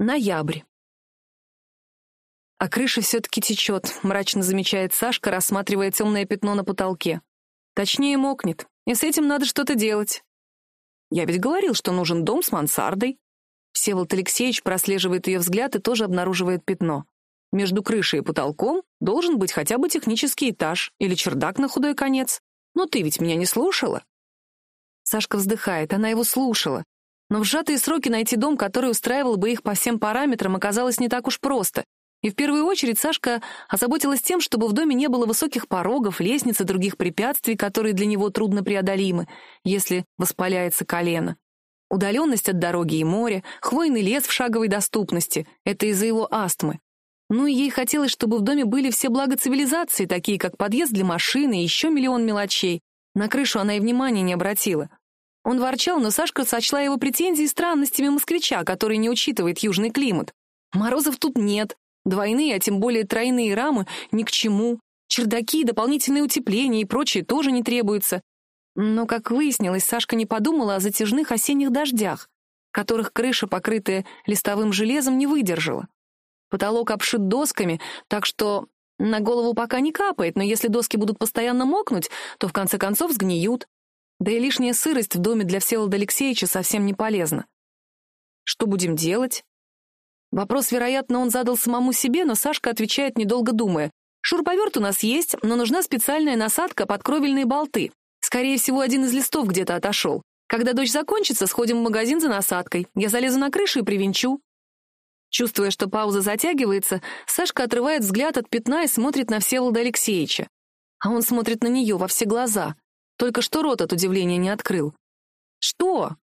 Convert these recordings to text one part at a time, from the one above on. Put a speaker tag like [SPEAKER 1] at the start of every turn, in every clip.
[SPEAKER 1] Ноябрь. А крыша все-таки течет, мрачно замечает Сашка, рассматривая темное пятно на потолке. Точнее, мокнет, и с этим надо что-то делать. Я ведь говорил, что нужен дом с мансардой. Всеволод Алексеевич прослеживает ее взгляд и тоже обнаруживает пятно. Между крышей и потолком должен быть хотя бы технический этаж или чердак на худой конец. Но ты ведь меня не слушала? Сашка вздыхает, она его слушала. Но в сжатые сроки найти дом, который устраивал бы их по всем параметрам, оказалось не так уж просто. И в первую очередь Сашка озаботилась тем, чтобы в доме не было высоких порогов, лестниц и других препятствий, которые для него трудно преодолимы, если воспаляется колено. Удаленность от дороги и моря, хвойный лес в шаговой доступности — это из-за его астмы. Ну и ей хотелось, чтобы в доме были все блага цивилизации, такие как подъезд для машины и еще миллион мелочей. На крышу она и внимания не обратила. Он ворчал, но Сашка сочла его претензии странностями москвича, который не учитывает южный климат. Морозов тут нет, двойные, а тем более тройные рамы ни к чему. Чердаки, дополнительные утепления и прочее тоже не требуются. Но, как выяснилось, Сашка не подумала о затяжных осенних дождях, которых крыша, покрытая листовым железом, не выдержала. Потолок обшит досками, так что на голову пока не капает, но если доски будут постоянно мокнуть, то в конце концов сгниют. Да и лишняя сырость в доме для Всеволода Алексеевича совсем не полезна. Что будем делать? Вопрос, вероятно, он задал самому себе, но Сашка отвечает, недолго думая. Шуруповерт у нас есть, но нужна специальная насадка под кровельные болты. Скорее всего, один из листов где-то отошел. Когда дождь закончится, сходим в магазин за насадкой. Я залезу на крышу и привинчу. Чувствуя, что пауза затягивается, Сашка отрывает взгляд от пятна и смотрит на Всеволода Алексеевича. А он смотрит на нее во все глаза — только что рот от удивления не открыл. «Что?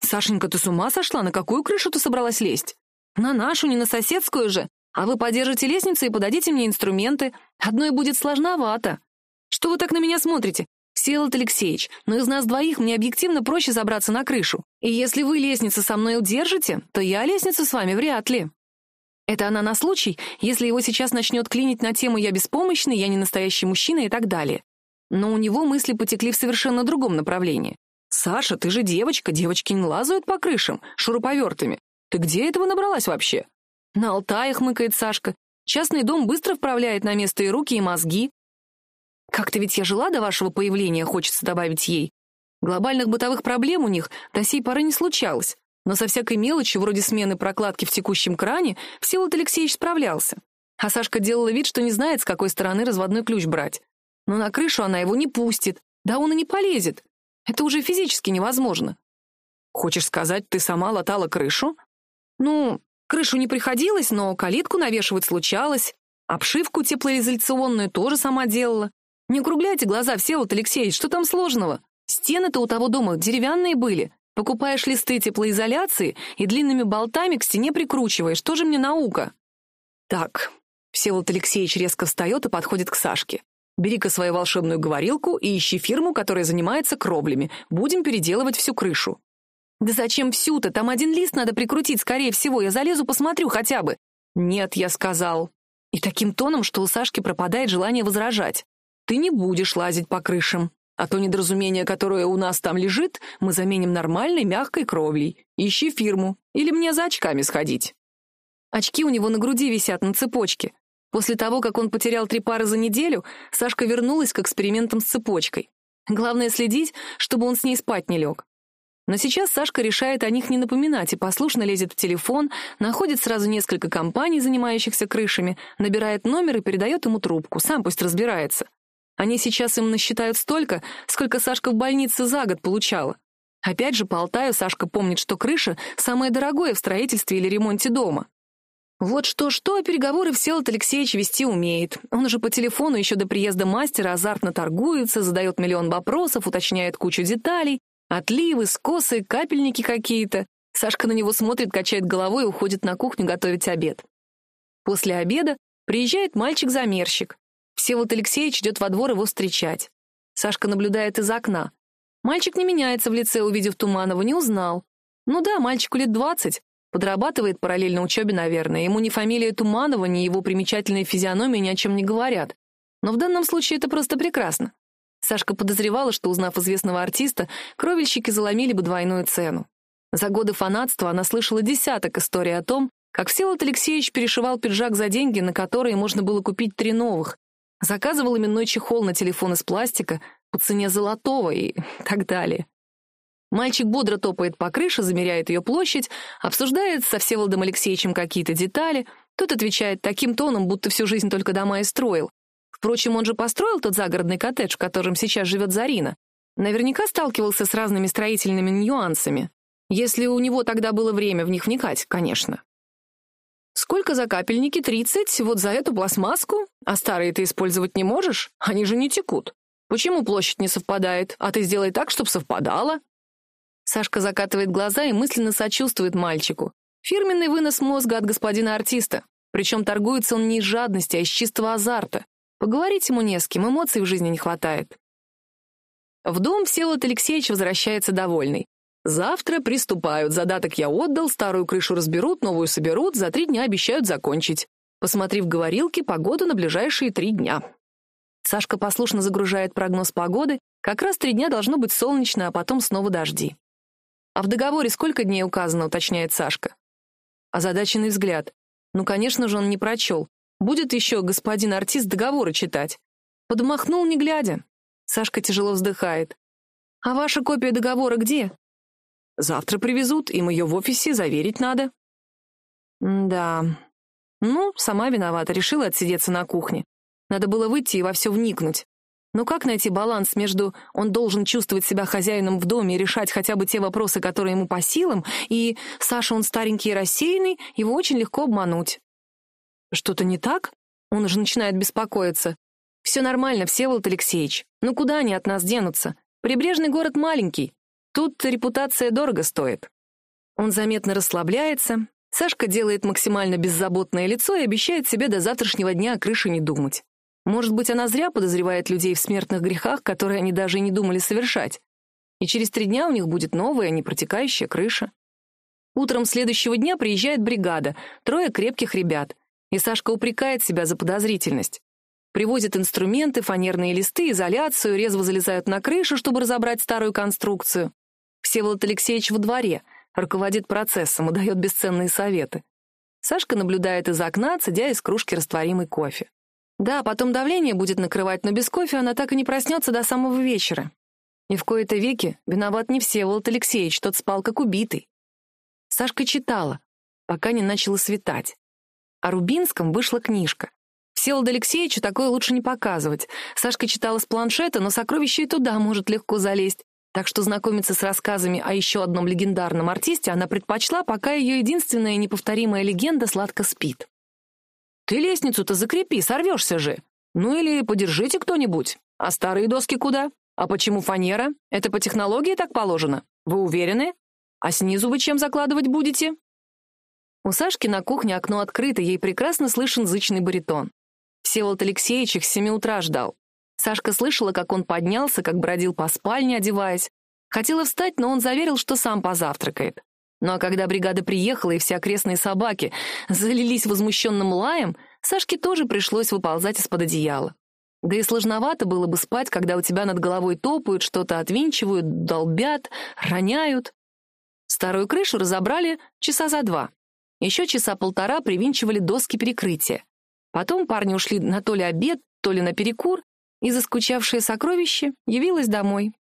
[SPEAKER 1] Сашенька, ты с ума сошла? На какую крышу ты собралась лезть? На нашу, не на соседскую же. А вы подержите лестницу и подадите мне инструменты. Одной будет сложновато. Что вы так на меня смотрите? Всеволод Алексеевич, но из нас двоих мне объективно проще забраться на крышу. И если вы лестницу со мной удержите, то я лестницу с вами вряд ли. Это она на случай, если его сейчас начнет клинить на тему «я беспомощный», «я не настоящий мужчина» и так далее. Но у него мысли потекли в совершенно другом направлении. «Саша, ты же девочка, девочки не лазают по крышам, шуруповертами. Ты где этого набралась вообще?» «На Алтае», — хмыкает Сашка. «Частный дом быстро вправляет на место и руки, и мозги». «Как-то ведь я жила до вашего появления», — хочется добавить ей. Глобальных бытовых проблем у них до сей поры не случалось, но со всякой мелочью, вроде смены прокладки в текущем кране, Всеволод Алексеевич справлялся. А Сашка делала вид, что не знает, с какой стороны разводной ключ брать но на крышу она его не пустит. Да он и не полезет. Это уже физически невозможно. Хочешь сказать, ты сама латала крышу? Ну, крышу не приходилось, но калитку навешивать случалось. Обшивку теплоизоляционную тоже сама делала. Не округляйте глаза, Всеволод Алексеевич, что там сложного? Стены-то у того дома деревянные были. Покупаешь листы теплоизоляции и длинными болтами к стене прикручиваешь. Тоже мне наука. Так, Всеволод Алексеевич резко встает и подходит к Сашке. Бери-ка свою волшебную говорилку и ищи фирму, которая занимается кровлями. Будем переделывать всю крышу». «Да зачем всю-то? Там один лист надо прикрутить, скорее всего. Я залезу, посмотрю хотя бы». «Нет», — я сказал. И таким тоном, что у Сашки пропадает желание возражать. «Ты не будешь лазить по крышам. А то недоразумение, которое у нас там лежит, мы заменим нормальной мягкой кровлей. Ищи фирму. Или мне за очками сходить». Очки у него на груди висят на цепочке. После того, как он потерял три пары за неделю, Сашка вернулась к экспериментам с цепочкой. Главное следить, чтобы он с ней спать не лег. Но сейчас Сашка решает о них не напоминать и послушно лезет в телефон, находит сразу несколько компаний, занимающихся крышами, набирает номер и передает ему трубку, сам пусть разбирается. Они сейчас им насчитают столько, сколько Сашка в больнице за год получала. Опять же, по Алтаю Сашка помнит, что крыша — самое дорогое в строительстве или ремонте дома. Вот что-что, переговоры Всеволод Алексеевич вести умеет. Он уже по телефону еще до приезда мастера азартно торгуется, задает миллион вопросов, уточняет кучу деталей. Отливы, скосы, капельники какие-то. Сашка на него смотрит, качает головой и уходит на кухню готовить обед. После обеда приезжает мальчик-замерщик. Всеволод Алексеевич идет во двор его встречать. Сашка наблюдает из окна. Мальчик не меняется в лице, увидев Туманова, не узнал. Ну да, мальчику лет двадцать, Подрабатывает параллельно учебе, наверное. Ему ни фамилия Туманова, ни его примечательная физиономия ни о чем не говорят. Но в данном случае это просто прекрасно. Сашка подозревала, что, узнав известного артиста, кровельщики заломили бы двойную цену. За годы фанатства она слышала десяток историй о том, как Всеволод Алексеевич перешивал пиджак за деньги, на которые можно было купить три новых, заказывал именной чехол на телефон из пластика по цене золотого и так далее. Мальчик бодро топает по крыше, замеряет ее площадь, обсуждает со Всеволодом Алексеевичем какие-то детали. Тот отвечает таким тоном, будто всю жизнь только дома и строил. Впрочем, он же построил тот загородный коттедж, в котором сейчас живет Зарина. Наверняка сталкивался с разными строительными нюансами. Если у него тогда было время в них вникать, конечно. Сколько за капельники? Тридцать? Вот за эту пластмасску? А старые ты использовать не можешь? Они же не текут. Почему площадь не совпадает? А ты сделай так, чтобы совпадала. Сашка закатывает глаза и мысленно сочувствует мальчику. Фирменный вынос мозга от господина артиста. Причем торгуется он не из жадности, а из чистого азарта. Поговорить ему не с кем, эмоций в жизни не хватает. В дом Всеволод Алексеевич возвращается довольный. Завтра приступают. Задаток я отдал, старую крышу разберут, новую соберут, за три дня обещают закончить. Посмотрев говорилки, погоду на ближайшие три дня. Сашка послушно загружает прогноз погоды. Как раз три дня должно быть солнечно, а потом снова дожди. «А в договоре сколько дней указано?» — уточняет Сашка. Озадаченный взгляд. Ну, конечно же, он не прочел. Будет еще господин артист договоры читать. Подмахнул, не глядя. Сашка тяжело вздыхает. «А ваша копия договора где?» Завтра привезут, им ее в офисе заверить надо. да. Ну, сама виновата, решила отсидеться на кухне. Надо было выйти и во все вникнуть. Но как найти баланс между он должен чувствовать себя хозяином в доме и решать хотя бы те вопросы, которые ему по силам, и Саша он старенький и рассеянный, его очень легко обмануть. Что-то не так? Он уже начинает беспокоиться. Все нормально, Всеволод Алексеевич. Ну куда они от нас денутся? Прибрежный город маленький. Тут репутация дорого стоит. Он заметно расслабляется. Сашка делает максимально беззаботное лицо и обещает себе до завтрашнего дня о крыше не думать. Может быть, она зря подозревает людей в смертных грехах, которые они даже и не думали совершать. И через три дня у них будет новая, непротекающая крыша. Утром следующего дня приезжает бригада, трое крепких ребят, и Сашка упрекает себя за подозрительность. Привозят инструменты, фанерные листы, изоляцию, резво залезают на крышу, чтобы разобрать старую конструкцию. Всеволод Алексеевич во дворе, руководит процессом и дает бесценные советы. Сашка наблюдает из окна, цедя из кружки растворимый кофе. Да, потом давление будет накрывать, но без кофе она так и не проснется до самого вечера. И в кои-то веки виноват не Всеволод Алексеевич, тот спал как убитый. Сашка читала, пока не начало светать. О Рубинском вышла книжка. Всеволоду Алексеевичу такое лучше не показывать. Сашка читала с планшета, но сокровище и туда может легко залезть так что знакомиться с рассказами о еще одном легендарном артисте она предпочла, пока ее единственная неповторимая легенда сладко спит. «Ты лестницу-то закрепи, сорвешься же. Ну или подержите кто-нибудь. А старые доски куда? А почему фанера? Это по технологии так положено? Вы уверены? А снизу вы чем закладывать будете?» У Сашки на кухне окно открыто, ей прекрасно слышен зычный баритон. Всеволод Алексеевич их с семи утра ждал. Сашка слышала, как он поднялся, как бродил по спальне, одеваясь. Хотела встать, но он заверил, что сам позавтракает. Ну а когда бригада приехала и все окрестные собаки залились возмущенным лаем, Сашке тоже пришлось выползать из-под одеяла. Да и сложновато было бы спать, когда у тебя над головой топают, что-то отвинчивают, долбят, роняют. Старую крышу разобрали часа за два. Еще часа полтора привинчивали доски перекрытия. Потом парни ушли на то ли обед, то ли на перекур, и заскучавшее сокровище явилось домой.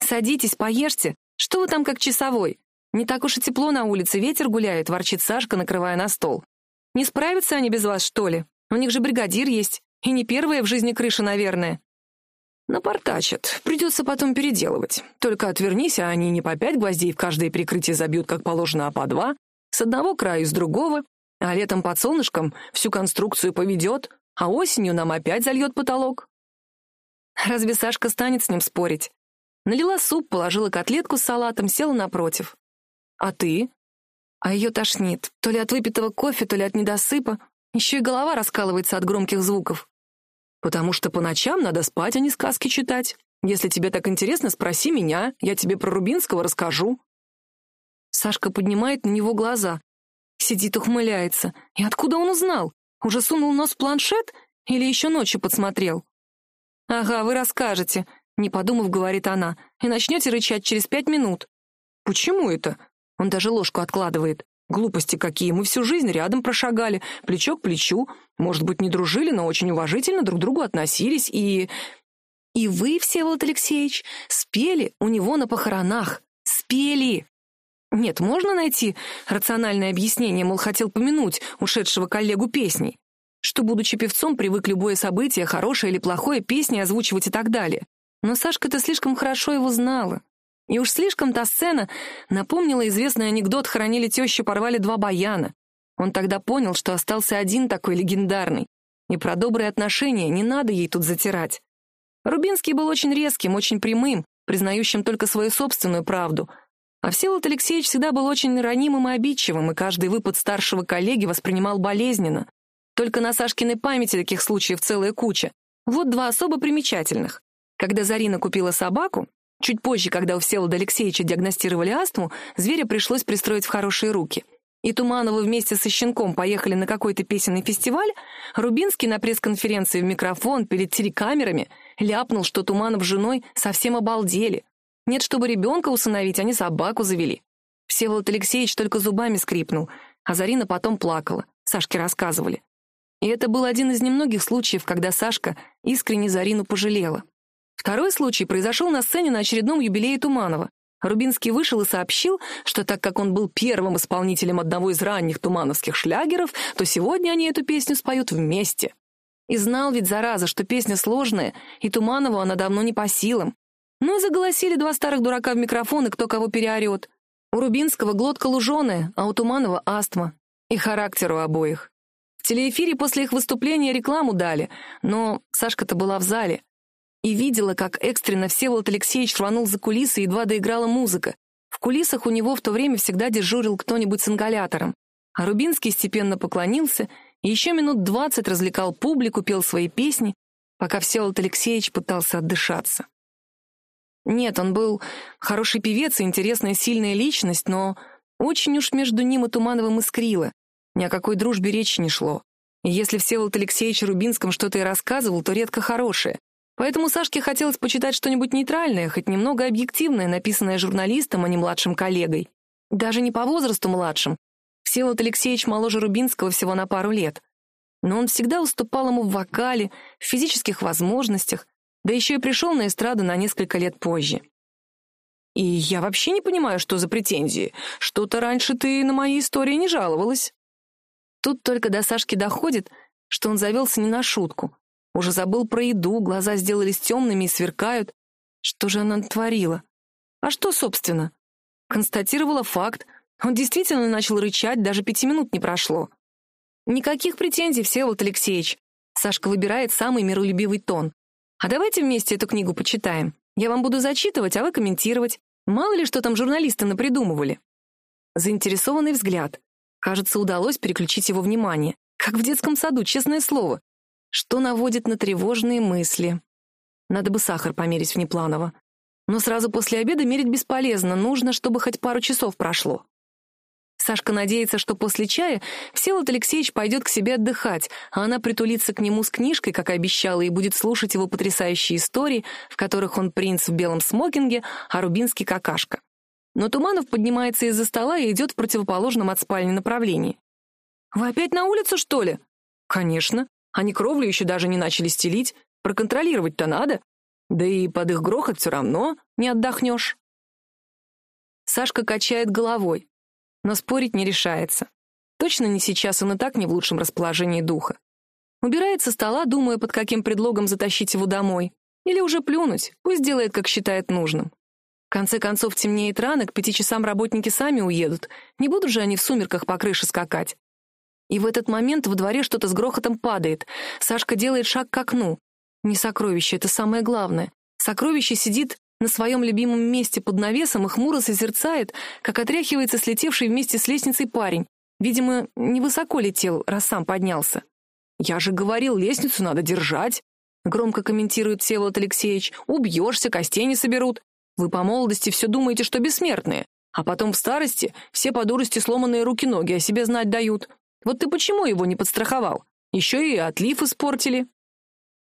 [SPEAKER 1] «Садитесь, поешьте. Что вы там как часовой? Не так уж и тепло на улице, ветер гуляет», — ворчит Сашка, накрывая на стол. «Не справятся они без вас, что ли? У них же бригадир есть. И не первая в жизни крыша, наверное». «Напортачат. Придется потом переделывать. Только отвернись, а они не по пять гвоздей в каждое прикрытие забьют, как положено, а по два. С одного края и с другого. А летом под солнышком всю конструкцию поведет, а осенью нам опять зальет потолок. Разве Сашка станет с ним спорить? Налила суп, положила котлетку с салатом, села напротив. «А ты?» А ее тошнит. То ли от выпитого кофе, то ли от недосыпа. Еще и голова раскалывается от громких звуков. «Потому что по ночам надо спать, а не сказки читать. Если тебе так интересно, спроси меня, я тебе про Рубинского расскажу». Сашка поднимает на него глаза. Сидит, ухмыляется. И откуда он узнал? Уже сунул нос в планшет или еще ночью подсмотрел? «Ага, вы расскажете», — не подумав, говорит она, «и начнете рычать через пять минут». «Почему это?» Он даже ложку откладывает. Глупости какие, мы всю жизнь рядом прошагали, плечо к плечу. Может быть, не дружили, но очень уважительно друг к другу относились, и... И вы, Всеволод Алексеевич, спели у него на похоронах. Спели! Нет, можно найти рациональное объяснение, мол, хотел помянуть ушедшего коллегу песней. Что, будучи певцом, привык любое событие, хорошее или плохое, песни озвучивать и так далее. Но Сашка-то слишком хорошо его знала. И уж слишком та сцена напомнила известный анекдот «Хоронили тещу, порвали два баяна». Он тогда понял, что остался один такой легендарный. И про добрые отношения не надо ей тут затирать. Рубинский был очень резким, очень прямым, признающим только свою собственную правду. А Всеволод Алексеевич всегда был очень ранимым и обидчивым, и каждый выпад старшего коллеги воспринимал болезненно. Только на Сашкиной памяти таких случаев целая куча. Вот два особо примечательных. Когда Зарина купила собаку, чуть позже, когда у Всеволода Алексеевича диагностировали астму, зверя пришлось пристроить в хорошие руки. И Тумановы вместе со Щенком поехали на какой-то песенный фестиваль, Рубинский на пресс-конференции в микрофон перед телекамерами ляпнул, что Туманов с женой совсем обалдели. Нет, чтобы ребенка усыновить, они собаку завели. Всеволод Алексеевич только зубами скрипнул, а Зарина потом плакала, Сашке рассказывали. И это был один из немногих случаев, когда Сашка искренне Зарину пожалела. Второй случай произошел на сцене на очередном юбилее Туманова. Рубинский вышел и сообщил, что так как он был первым исполнителем одного из ранних тумановских шлягеров, то сегодня они эту песню споют вместе. И знал ведь, зараза, что песня сложная, и Туманову она давно не по силам. Ну и заголосили два старых дурака в микрофон, и кто кого переорет. У Рубинского глотка луженая, а у Туманова астма. И характер у обоих. В телеэфире после их выступления рекламу дали, но Сашка-то была в зале. И видела, как экстренно Всеволод Алексеевич рванул за кулисы, и едва доиграла музыка. В кулисах у него в то время всегда дежурил кто-нибудь с ингалятором. А Рубинский степенно поклонился и еще минут двадцать развлекал публику, пел свои песни, пока Всеволод Алексеевич пытался отдышаться. Нет, он был хороший певец и интересная сильная личность, но очень уж между ним и Тумановым искрило. Ни о какой дружбе речи не шло. И если Всеволод Алексеевич Рубинском что-то и рассказывал, то редко хорошее. Поэтому Сашке хотелось почитать что-нибудь нейтральное, хоть немного объективное, написанное журналистом, а не младшим коллегой. Даже не по возрасту младшим. Всеволод Алексеевич моложе Рубинского всего на пару лет. Но он всегда уступал ему в вокале, в физических возможностях, да еще и пришел на эстраду на несколько лет позже. И я вообще не понимаю, что за претензии. Что-то раньше ты на мои истории не жаловалась. Тут только до Сашки доходит, что он завелся не на шутку. Уже забыл про еду, глаза сделались темными и сверкают. Что же она творила? А что, собственно? Констатировала факт. Он действительно начал рычать, даже пяти минут не прошло. Никаких претензий, Всеволод Алексеевич. Сашка выбирает самый миролюбивый тон. А давайте вместе эту книгу почитаем. Я вам буду зачитывать, а вы комментировать. Мало ли, что там журналисты напридумывали. Заинтересованный взгляд. Кажется, удалось переключить его внимание. Как в детском саду, честное слово. Что наводит на тревожные мысли. Надо бы сахар померить внепланово. Но сразу после обеда мерить бесполезно, нужно, чтобы хоть пару часов прошло. Сашка надеется, что после чая Всеволод Алексеевич пойдет к себе отдыхать, а она притулится к нему с книжкой, как и обещала, и будет слушать его потрясающие истории, в которых он принц в белом смокинге, а Рубинский — какашка. Но Туманов поднимается из-за стола и идет в противоположном от спальни направлении. «Вы опять на улицу, что ли?» «Конечно. Они кровлю еще даже не начали стелить. Проконтролировать-то надо. Да и под их грохот все равно не отдохнешь». Сашка качает головой, но спорить не решается. Точно не сейчас, он и так не в лучшем расположении духа. Убирает со стола, думая, под каким предлогом затащить его домой. Или уже плюнуть, пусть делает, как считает нужным. В конце концов, темнеет рано, к пяти часам работники сами уедут. Не будут же они в сумерках по крыше скакать. И в этот момент в дворе что-то с грохотом падает. Сашка делает шаг к окну. Не сокровище, это самое главное. Сокровище сидит на своем любимом месте под навесом и хмуро созерцает, как отряхивается слетевший вместе с лестницей парень. Видимо, невысоко летел, раз сам поднялся. «Я же говорил, лестницу надо держать», — громко комментирует Всеволод Алексеевич. «Убьешься, костей не соберут. Вы по молодости все думаете, что бессмертные, а потом в старости все по дурости сломанные руки-ноги о себе знать дают. Вот ты почему его не подстраховал? Еще и отлив испортили».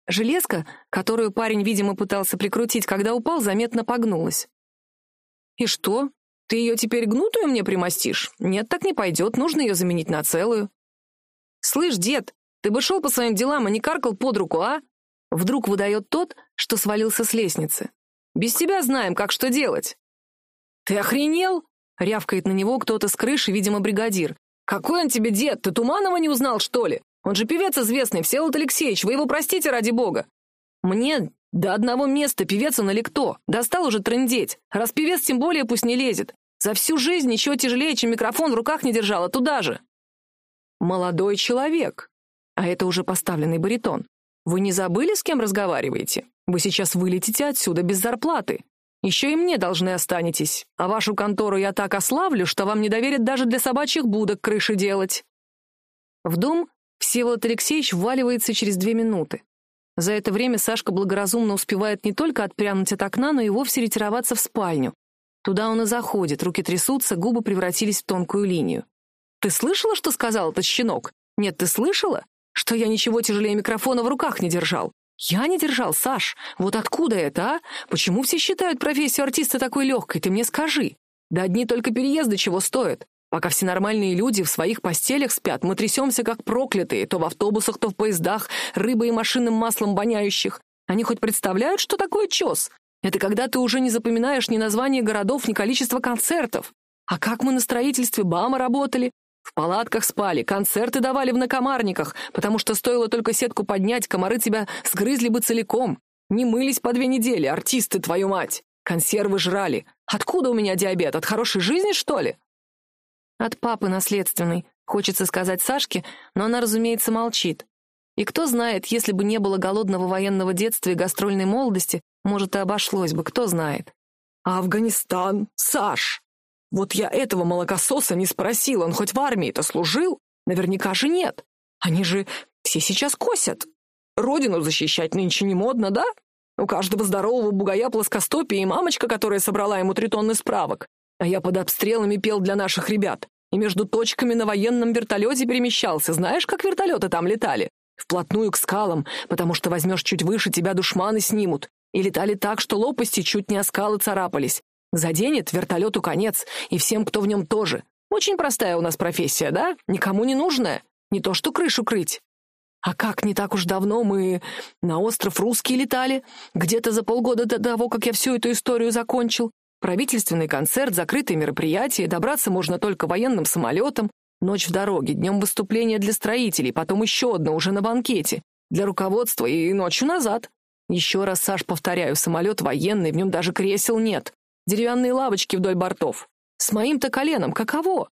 [SPEAKER 1] Железка, которую парень, видимо, пытался прикрутить, когда упал, заметно погнулась. «И что? Ты ее теперь гнутую мне примостишь? Нет, так не пойдет, нужно ее заменить на целую. Слышь, дед, ты бы шел по своим делам, а не каркал под руку, а? Вдруг выдает тот, что свалился с лестницы. Без тебя знаем, как что делать. Ты охренел? Рявкает на него кто-то с крыши, видимо, бригадир. Какой он тебе дед? Ты Туманова не узнал, что ли? Он же певец известный, Всеволод Алексеевич, вы его простите ради бога. Мне до одного места певец он или кто? Достал уже трындеть. Раз певец, тем более пусть не лезет. За всю жизнь ничего тяжелее, чем микрофон в руках не держала, туда же. Молодой человек. А это уже поставленный баритон. Вы не забыли, с кем разговариваете? Вы сейчас вылетите отсюда без зарплаты. Еще и мне должны останетесь. А вашу контору я так ославлю, что вам не доверят даже для собачьих будок крыши делать. В дом Всеволод Алексеевич вваливается через две минуты. За это время Сашка благоразумно успевает не только отпрянуть от окна, но и вовсе ретироваться в спальню. Туда он и заходит, руки трясутся, губы превратились в тонкую линию. «Ты слышала, что сказал этот щенок? Нет, ты слышала? Что я ничего тяжелее микрофона в руках не держал? Я не держал, Саш. Вот откуда это, а? Почему все считают профессию артиста такой легкой? Ты мне скажи. Да одни только переезды чего стоят. Пока все нормальные люди в своих постелях спят, мы трясемся как проклятые, то в автобусах, то в поездах, рыбой и машинным маслом воняющих. Они хоть представляют, что такое чес? Это когда ты уже не запоминаешь ни названия городов, ни количество концертов. А как мы на строительстве БАМа работали? В палатках спали, концерты давали в накомарниках, потому что стоило только сетку поднять, комары тебя сгрызли бы целиком. Не мылись по две недели, артисты, твою мать. Консервы жрали. Откуда у меня диабет? От хорошей жизни, что ли? От папы наследственный, хочется сказать Сашке, но она, разумеется, молчит. И кто знает, если бы не было голодного военного детства и гастрольной молодости, может, и обошлось бы, кто знает. Афганистан, Саш! Вот я этого молокососа не спросил, он хоть в армии-то служил? Наверняка же нет. Они же все сейчас косят. Родину защищать нынче не модно, да? У каждого здорового бугая плоскостопие и мамочка, которая собрала ему три тонны справок. А я под обстрелами пел для наших ребят. И между точками на военном вертолете перемещался. Знаешь, как вертолеты там летали? Вплотную к скалам, потому что возьмешь чуть выше, тебя душманы снимут. И летали так, что лопасти чуть не о скалы царапались. Заденет вертолету конец, и всем, кто в нем тоже. Очень простая у нас профессия, да? Никому не нужная. Не то что крышу крыть. А как не так уж давно мы на остров Русский летали, где-то за полгода до того, как я всю эту историю закончил. Правительственный концерт, закрытые мероприятия, добраться можно только военным самолетом. Ночь в дороге, днем выступление для строителей, потом еще одно уже на банкете. Для руководства и ночью назад. Еще раз, Саш, повторяю, самолет военный, в нем даже кресел нет. Деревянные лавочки вдоль бортов. С моим-то коленом каково?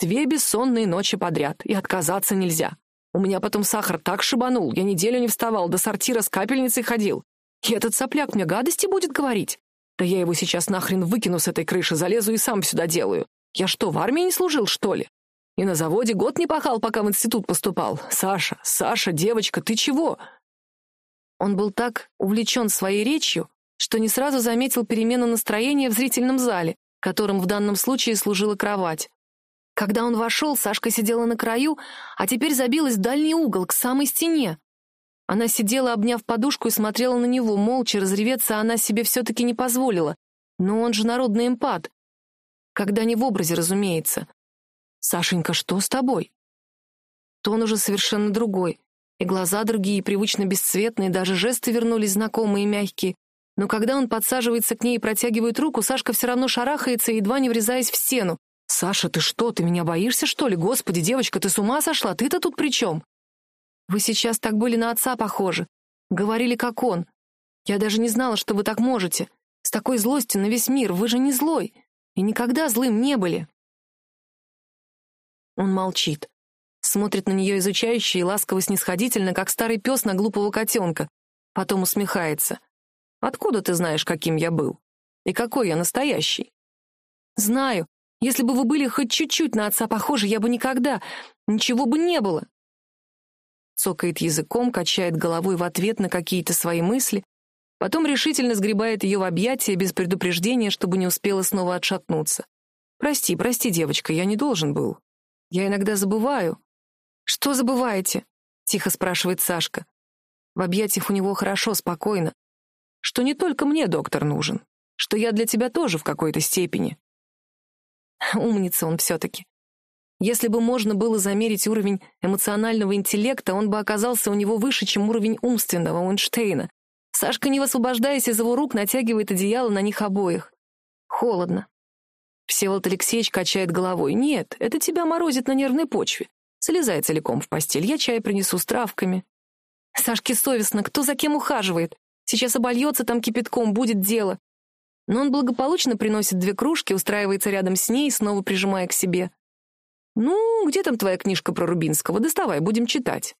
[SPEAKER 1] Две бессонные ночи подряд, и отказаться нельзя. У меня потом сахар так шибанул, я неделю не вставал, до сортира с капельницей ходил. И этот сопляк мне гадости будет говорить? Да я его сейчас нахрен выкину с этой крыши, залезу и сам сюда делаю. Я что, в армии не служил, что ли? И на заводе год не пахал, пока в институт поступал. Саша, Саша, девочка, ты чего? Он был так увлечен своей речью, что не сразу заметил перемену настроения в зрительном зале, которым в данном случае служила кровать. Когда он вошел, Сашка сидела на краю, а теперь забилась в дальний угол, к самой стене. Она сидела, обняв подушку, и смотрела на него, молча, разреветься она себе все-таки не позволила. Но он же народный эмпат. Когда не в образе, разумеется. «Сашенька, что с тобой?» Тон уже совершенно другой. И глаза другие, привычно бесцветные, даже жесты вернулись знакомые и мягкие. Но когда он подсаживается к ней и протягивает руку, Сашка все равно шарахается, едва не врезаясь в стену. «Саша, ты что, ты меня боишься, что ли? Господи, девочка, ты с ума сошла? Ты-то тут при чем?» Вы сейчас так были на отца похожи. Говорили, как он. Я даже не знала, что вы так можете. С такой злостью на весь мир. Вы же не злой. И никогда злым не были. Он молчит. Смотрит на нее изучающе и ласково-снисходительно, как старый пес на глупого котенка. Потом усмехается. «Откуда ты знаешь, каким я был? И какой я настоящий?» «Знаю. Если бы вы были хоть чуть-чуть на отца похожи, я бы никогда... Ничего бы не было цокает языком, качает головой в ответ на какие-то свои мысли, потом решительно сгребает ее в объятия без предупреждения, чтобы не успела снова отшатнуться. «Прости, прости, девочка, я не должен был. Я иногда забываю». «Что забываете?» — тихо спрашивает Сашка. В объятиях у него хорошо, спокойно. «Что не только мне доктор нужен, что я для тебя тоже в какой-то степени». Умница он все-таки. Если бы можно было замерить уровень эмоционального интеллекта, он бы оказался у него выше, чем уровень умственного у Эйнштейна. Сашка, не высвобождаясь из его рук, натягивает одеяло на них обоих. Холодно. Всеволод Алексеевич качает головой. «Нет, это тебя морозит на нервной почве. Слезай целиком в постель, я чай принесу с травками». Сашке совестно, кто за кем ухаживает. Сейчас обольется там кипятком, будет дело. Но он благополучно приносит две кружки, устраивается рядом с ней, снова прижимая к себе. «Ну, где там твоя книжка про Рубинского? Доставай, будем читать».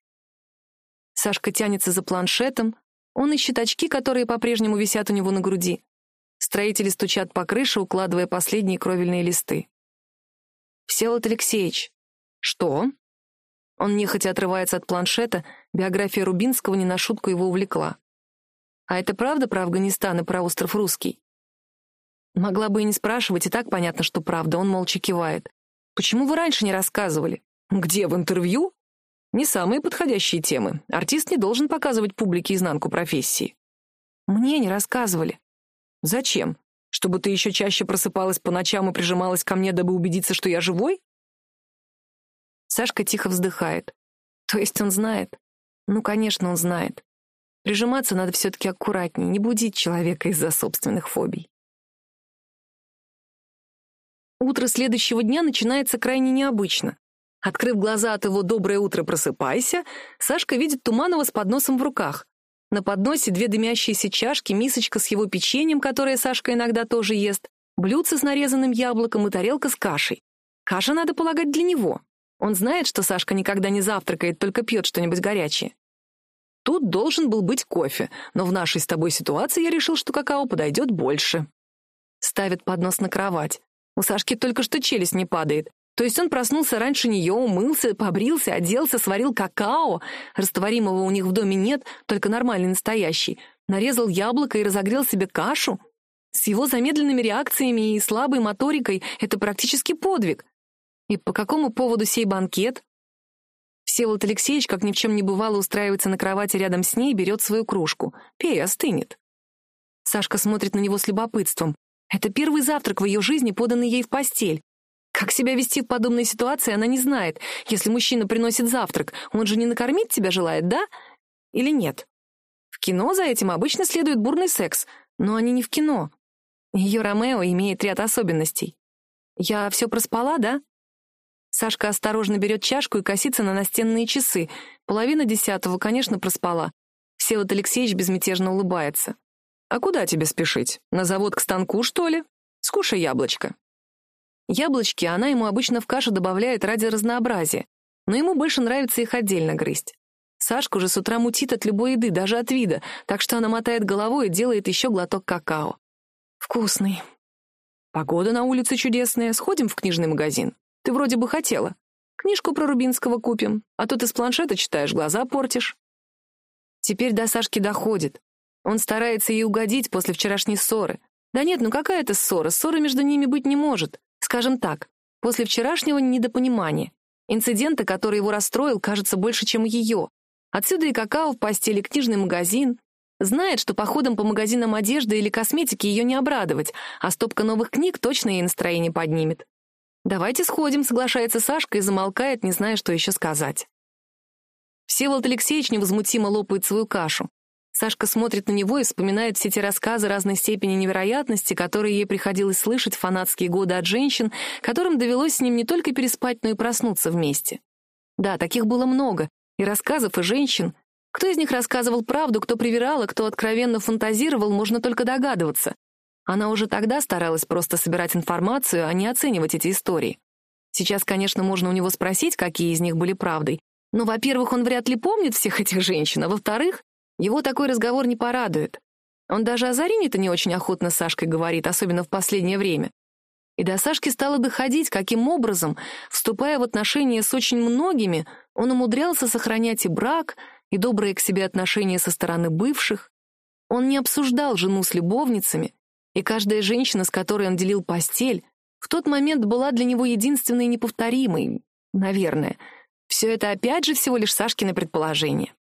[SPEAKER 1] Сашка тянется за планшетом. Он ищет очки, которые по-прежнему висят у него на груди. Строители стучат по крыше, укладывая последние кровельные листы. «Всеволод Алексеевич». «Что?» Он нехотя отрывается от планшета, биография Рубинского не на шутку его увлекла. «А это правда про Афганистан и про остров Русский?» Могла бы и не спрашивать, и так понятно, что правда, он молча кивает. Почему вы раньше не рассказывали? Где, в интервью? Не самые подходящие темы. Артист не должен показывать публике изнанку профессии. Мне не рассказывали. Зачем? Чтобы ты еще чаще просыпалась по ночам и прижималась ко мне, дабы убедиться, что я живой? Сашка тихо вздыхает. То есть он знает? Ну, конечно, он знает. Прижиматься надо все-таки аккуратнее, не будить человека из-за собственных фобий. Утро следующего дня начинается крайне необычно. Открыв глаза от его «доброе утро, просыпайся», Сашка видит Туманова с подносом в руках. На подносе две дымящиеся чашки, мисочка с его печеньем, которое Сашка иногда тоже ест, блюдце с нарезанным яблоком и тарелка с кашей. Каша, надо полагать, для него. Он знает, что Сашка никогда не завтракает, только пьет что-нибудь горячее. Тут должен был быть кофе, но в нашей с тобой ситуации я решил, что какао подойдет больше. Ставит поднос на кровать. У Сашки только что челюсть не падает. То есть он проснулся раньше нее, умылся, побрился, оделся, сварил какао. Растворимого у них в доме нет, только нормальный настоящий. Нарезал яблоко и разогрел себе кашу. С его замедленными реакциями и слабой моторикой это практически подвиг. И по какому поводу сей банкет? Всеволод Алексеевич, как ни в чем не бывало, устраивается на кровати рядом с ней и берет свою кружку. Пей, остынет. Сашка смотрит на него с любопытством. Это первый завтрак в ее жизни, поданный ей в постель. Как себя вести в подобной ситуации, она не знает. Если мужчина приносит завтрак, он же не накормить тебя желает, да? Или нет? В кино за этим обычно следует бурный секс, но они не в кино. Ее Ромео имеет ряд особенностей. Я все проспала, да? Сашка осторожно берет чашку и косится на настенные часы. Половина десятого, конечно, проспала. Всеволод Алексеевич безмятежно улыбается. «А куда тебе спешить? На завод к станку, что ли? Скушай яблочко». Яблочки она ему обычно в кашу добавляет ради разнообразия, но ему больше нравится их отдельно грызть. Сашку же с утра мутит от любой еды, даже от вида, так что она мотает головой и делает еще глоток какао. Вкусный. Погода на улице чудесная, сходим в книжный магазин. Ты вроде бы хотела. Книжку про Рубинского купим, а тут из планшета читаешь, глаза портишь. Теперь до Сашки доходит. Он старается ей угодить после вчерашней ссоры. Да нет, ну какая это ссора? Ссоры между ними быть не может. Скажем так, после вчерашнего недопонимания. Инцидента, который его расстроил, кажется больше, чем ее. Отсюда и какао в постели, книжный магазин. Знает, что походом по магазинам одежды или косметики ее не обрадовать, а стопка новых книг точно ей настроение поднимет. «Давайте сходим», — соглашается Сашка и замолкает, не зная, что еще сказать. Всеволод Алексеевич невозмутимо лопает свою кашу. Сашка смотрит на него и вспоминает все те рассказы разной степени невероятности, которые ей приходилось слышать в фанатские годы от женщин, которым довелось с ним не только переспать, но и проснуться вместе. Да, таких было много, и рассказов, и женщин. Кто из них рассказывал правду, кто привирал, а кто откровенно фантазировал, можно только догадываться. Она уже тогда старалась просто собирать информацию, а не оценивать эти истории. Сейчас, конечно, можно у него спросить, какие из них были правдой, но, во-первых, он вряд ли помнит всех этих женщин, а во-вторых, его такой разговор не порадует. Он даже о Зарине-то не очень охотно с Сашкой говорит, особенно в последнее время. И до Сашки стало доходить, каким образом, вступая в отношения с очень многими, он умудрялся сохранять и брак, и добрые к себе отношения со стороны бывших. Он не обсуждал жену с любовницами, и каждая женщина, с которой он делил постель, в тот момент была для него единственной неповторимой, наверное. Все это опять же всего лишь Сашкины предположения.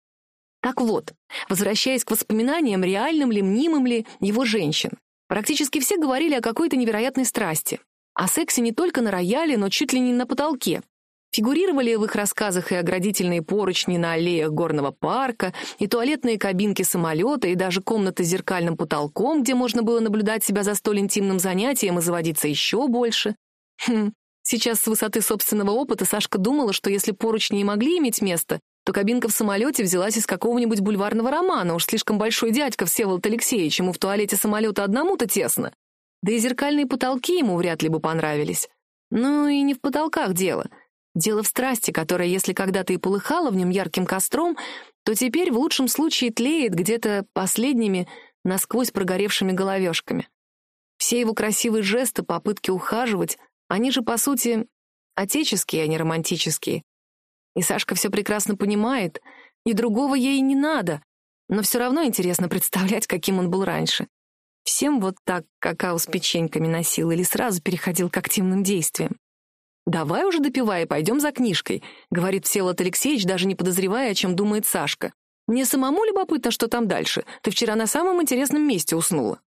[SPEAKER 1] Так вот, возвращаясь к воспоминаниям, реальным ли, мнимым ли, его женщин, практически все говорили о какой-то невероятной страсти. О сексе не только на рояле, но чуть ли не на потолке. Фигурировали в их рассказах и оградительные поручни на аллеях горного парка, и туалетные кабинки самолета, и даже комната с зеркальным потолком, где можно было наблюдать себя за столь интимным занятием и заводиться еще больше. Хм, сейчас с высоты собственного опыта Сашка думала, что если поручни и могли иметь место, то кабинка в самолете взялась из какого-нибудь бульварного романа, уж слишком большой дядька Всеволод Алексеевич, ему в туалете самолета одному-то тесно. Да и зеркальные потолки ему вряд ли бы понравились. Ну и не в потолках дело — Дело в страсти, которая, если когда-то и полыхала в нем ярким костром, то теперь в лучшем случае тлеет где-то последними, насквозь прогоревшими головешками. Все его красивые жесты, попытки ухаживать, они же, по сути, отеческие, а не романтические. И Сашка все прекрасно понимает, и другого ей не надо, но все равно интересно представлять, каким он был раньше. Всем вот так какао с печеньками носил или сразу переходил к активным действиям. «Давай уже допивай и пойдем за книжкой», — говорит Всеволод Алексеевич, даже не подозревая, о чем думает Сашка. «Мне самому любопытно, что там дальше. Ты вчера на самом интересном месте уснула».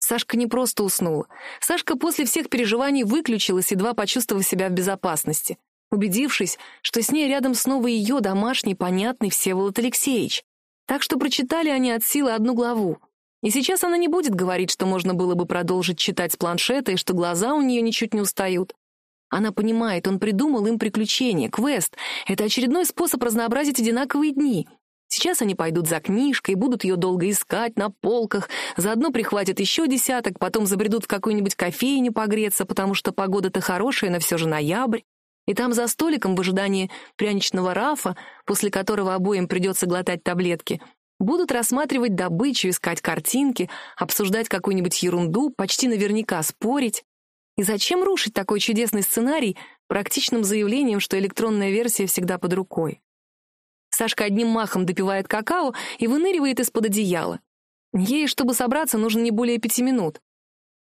[SPEAKER 1] Сашка не просто уснула. Сашка после всех переживаний выключилась, едва почувствовав себя в безопасности, убедившись, что с ней рядом снова ее домашний, понятный Всеволод Алексеевич. Так что прочитали они от силы одну главу. И сейчас она не будет говорить, что можно было бы продолжить читать с планшета и что глаза у нее ничуть не устают. Она понимает, он придумал им приключение, квест. Это очередной способ разнообразить одинаковые дни. Сейчас они пойдут за книжкой, будут ее долго искать на полках, заодно прихватят еще десяток, потом забредут в какую-нибудь кофейню погреться, потому что погода-то хорошая, но все же ноябрь. И там за столиком в ожидании пряничного рафа, после которого обоим придется глотать таблетки, будут рассматривать добычу, искать картинки, обсуждать какую-нибудь ерунду, почти наверняка спорить. И зачем рушить такой чудесный сценарий практичным заявлением, что электронная версия всегда под рукой? Сашка одним махом допивает какао и выныривает из-под одеяла. Ей, чтобы собраться, нужно не более пяти минут.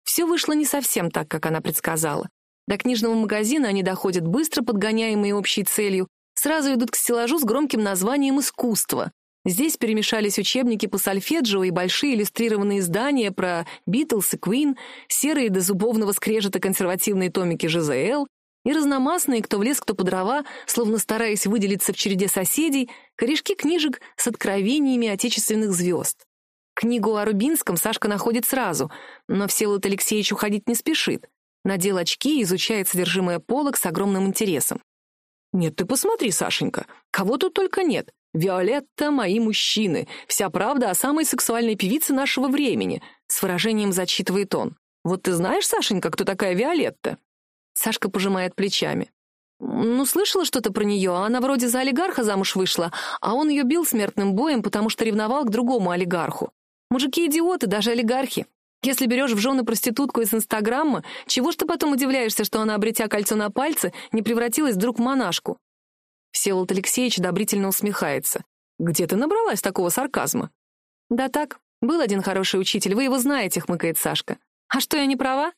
[SPEAKER 1] Все вышло не совсем так, как она предсказала. До книжного магазина они доходят быстро, подгоняемые общей целью, сразу идут к стеллажу с громким названием «Искусство», Здесь перемешались учебники по сольфеджио и большие иллюстрированные издания про Битлз и Квин, серые до зубовного скрежета консервативные томики ЖЗЛ и разномастные, кто в лес, кто по дрова, словно стараясь выделиться в череде соседей, корешки книжек с откровениями отечественных звезд. Книгу о Рубинском Сашка находит сразу, но Всеволод Алексеевич уходить не спешит. Надел очки и изучает содержимое полок с огромным интересом. «Нет, ты посмотри, Сашенька, кого тут только нет. «Виолетта — мои мужчины. Вся правда о самой сексуальной певице нашего времени», — с выражением зачитывает он. «Вот ты знаешь, Сашенька, кто такая Виолетта?» Сашка пожимает плечами. «Ну, слышала что-то про нее. Она вроде за олигарха замуж вышла, а он ее бил смертным боем, потому что ревновал к другому олигарху. Мужики идиоты, даже олигархи. Если берешь в жены проститутку из Инстаграма, чего ж ты потом удивляешься, что она, обретя кольцо на пальце, не превратилась вдруг в монашку? Всеволод Алексеевич одобрительно усмехается. «Где ты набралась такого сарказма?» «Да так, был один хороший учитель, вы его знаете», — хмыкает Сашка. «А что, я не права?»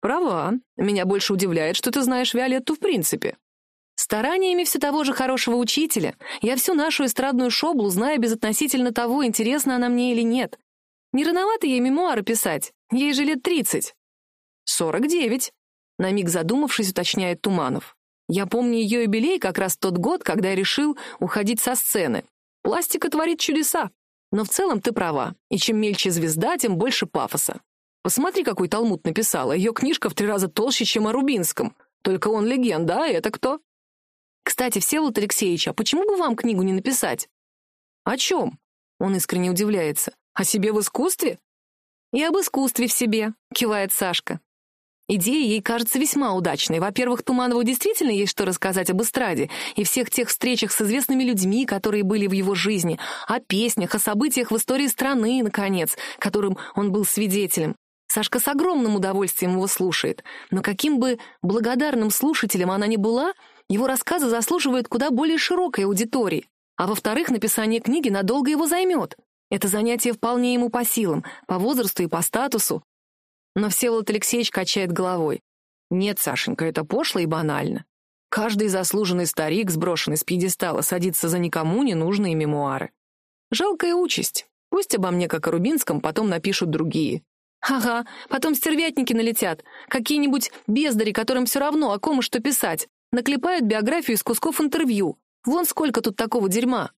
[SPEAKER 1] «Права. Меня больше удивляет, что ты знаешь Виолетту в принципе». Стараниями все того же хорошего учителя я всю нашу эстрадную шоблу знаю безотносительно того, интересна она мне или нет. Не рановато ей мемуары писать, ей же лет тридцать. «Сорок девять», — на миг задумавшись, уточняет Туманов. Я помню ее юбилей как раз тот год, когда я решил уходить со сцены. Пластика творит чудеса. Но в целом ты права. И чем мельче звезда, тем больше пафоса. Посмотри, какой Талмуд написала. Ее книжка в три раза толще, чем о Рубинском. Только он легенда, а это кто? Кстати, Всеволод Алексеевич, а почему бы вам книгу не написать? О чем? Он искренне удивляется. О себе в искусстве? И об искусстве в себе, кивает Сашка. Идея ей кажется весьма удачной. Во-первых, Туманову действительно есть что рассказать об эстраде и всех тех встречах с известными людьми, которые были в его жизни, о песнях, о событиях в истории страны, наконец, которым он был свидетелем. Сашка с огромным удовольствием его слушает. Но каким бы благодарным слушателем она ни была, его рассказы заслуживают куда более широкой аудитории. А во-вторых, написание книги надолго его займет. Это занятие вполне ему по силам, по возрасту и по статусу, но Всеволод Алексеевич качает головой. «Нет, Сашенька, это пошло и банально. Каждый заслуженный старик, сброшенный с пьедестала, садится за никому ненужные мемуары. Жалкая участь. Пусть обо мне, как о Рубинском, потом напишут другие. Ага, потом стервятники налетят, какие-нибудь бездари, которым все равно, о ком и что писать, наклепают биографию из кусков интервью. Вон сколько тут такого дерьма.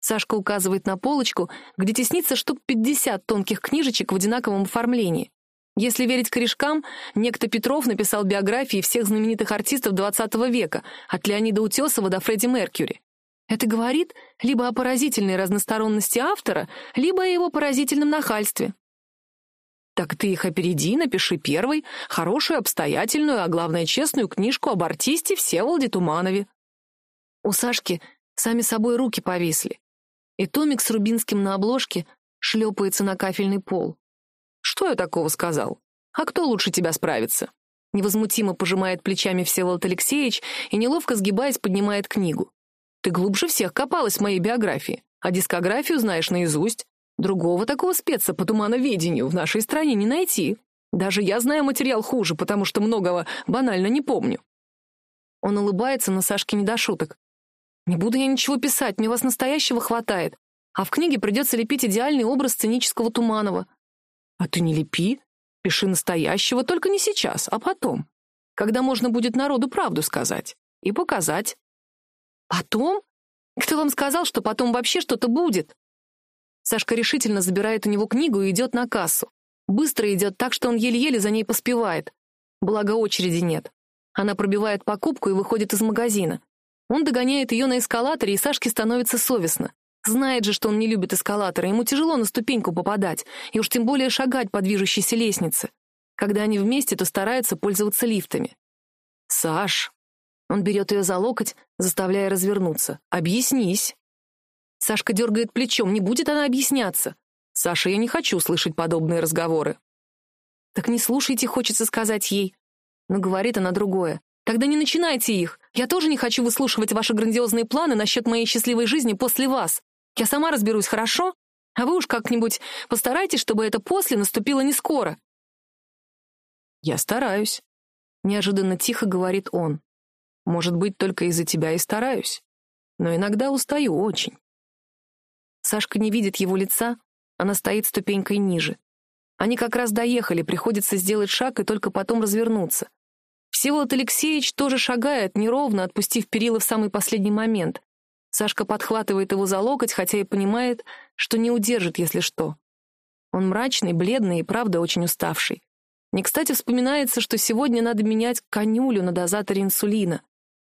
[SPEAKER 1] Сашка указывает на полочку, где теснится штук 50 тонких книжечек в одинаковом оформлении. Если верить корешкам, некто Петров написал биографии всех знаменитых артистов XX века, от Леонида Утесова до Фредди Меркьюри. Это говорит либо о поразительной разносторонности автора, либо о его поразительном нахальстве. Так ты их опереди, напиши первой, хорошую, обстоятельную, а главное, честную книжку об артисте Всеволоде Туманове. У Сашки сами собой руки повисли и томик с Рубинским на обложке шлепается на кафельный пол. «Что я такого сказал? А кто лучше тебя справится?» Невозмутимо пожимает плечами Всеволод Алексеевич и, неловко сгибаясь, поднимает книгу. «Ты глубже всех копалась в моей биографии, а дискографию знаешь наизусть. Другого такого спеца по тумановедению в нашей стране не найти. Даже я знаю материал хуже, потому что многого банально не помню». Он улыбается, но Сашке не до шуток. Не буду я ничего писать, мне вас настоящего хватает. А в книге придется лепить идеальный образ сценического Туманова. А ты не лепи, пиши настоящего, только не сейчас, а потом. Когда можно будет народу правду сказать и показать. Потом? Кто вам сказал, что потом вообще что-то будет? Сашка решительно забирает у него книгу и идет на кассу. Быстро идет так, что он еле-еле за ней поспевает. Благо очереди нет. Она пробивает покупку и выходит из магазина. Он догоняет ее на эскалаторе, и Сашке становится совестно. Знает же, что он не любит эскалаторы, ему тяжело на ступеньку попадать, и уж тем более шагать по движущейся лестнице. Когда они вместе, то стараются пользоваться лифтами. «Саш!» Он берет ее за локоть, заставляя развернуться. «Объяснись!» Сашка дергает плечом, не будет она объясняться. «Саша, я не хочу слышать подобные разговоры». «Так не слушайте, хочется сказать ей». Но говорит она другое. Тогда не начинайте их. Я тоже не хочу выслушивать ваши грандиозные планы насчет моей счастливой жизни после вас. Я сама разберусь, хорошо? А вы уж как-нибудь постарайтесь, чтобы это после наступило не скоро. Я стараюсь. Неожиданно тихо говорит он. Может быть, только из-за тебя и стараюсь. Но иногда устаю очень. Сашка не видит его лица, она стоит ступенькой ниже. Они как раз доехали, приходится сделать шаг и только потом развернуться. Всеволод Алексеевич тоже шагает, неровно, отпустив перила в самый последний момент. Сашка подхватывает его за локоть, хотя и понимает, что не удержит, если что. Он мрачный, бледный и, правда, очень уставший. Не кстати вспоминается, что сегодня надо менять конюлю на дозаторе инсулина.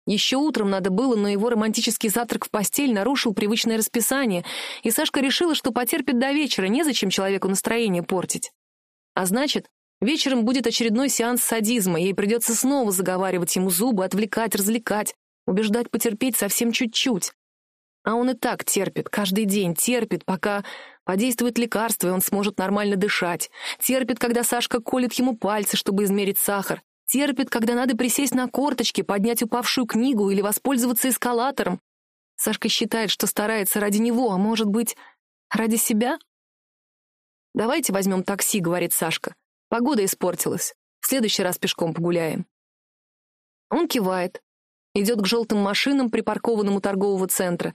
[SPEAKER 1] Еще утром надо было, но его романтический завтрак в постель нарушил привычное расписание, и Сашка решила, что потерпит до вечера, незачем человеку настроение портить. А значит, Вечером будет очередной сеанс садизма, ей придется снова заговаривать ему зубы, отвлекать, развлекать, убеждать потерпеть совсем чуть-чуть. А он и так терпит, каждый день терпит, пока подействует лекарство, и он сможет нормально дышать. Терпит, когда Сашка колет ему пальцы, чтобы измерить сахар. Терпит, когда надо присесть на корточки, поднять упавшую книгу или воспользоваться эскалатором. Сашка считает, что старается ради него, а может быть, ради себя? «Давайте возьмем такси», — говорит Сашка. Погода испортилась. В следующий раз пешком погуляем. Он кивает. Идет к желтым машинам, припаркованным у торгового центра.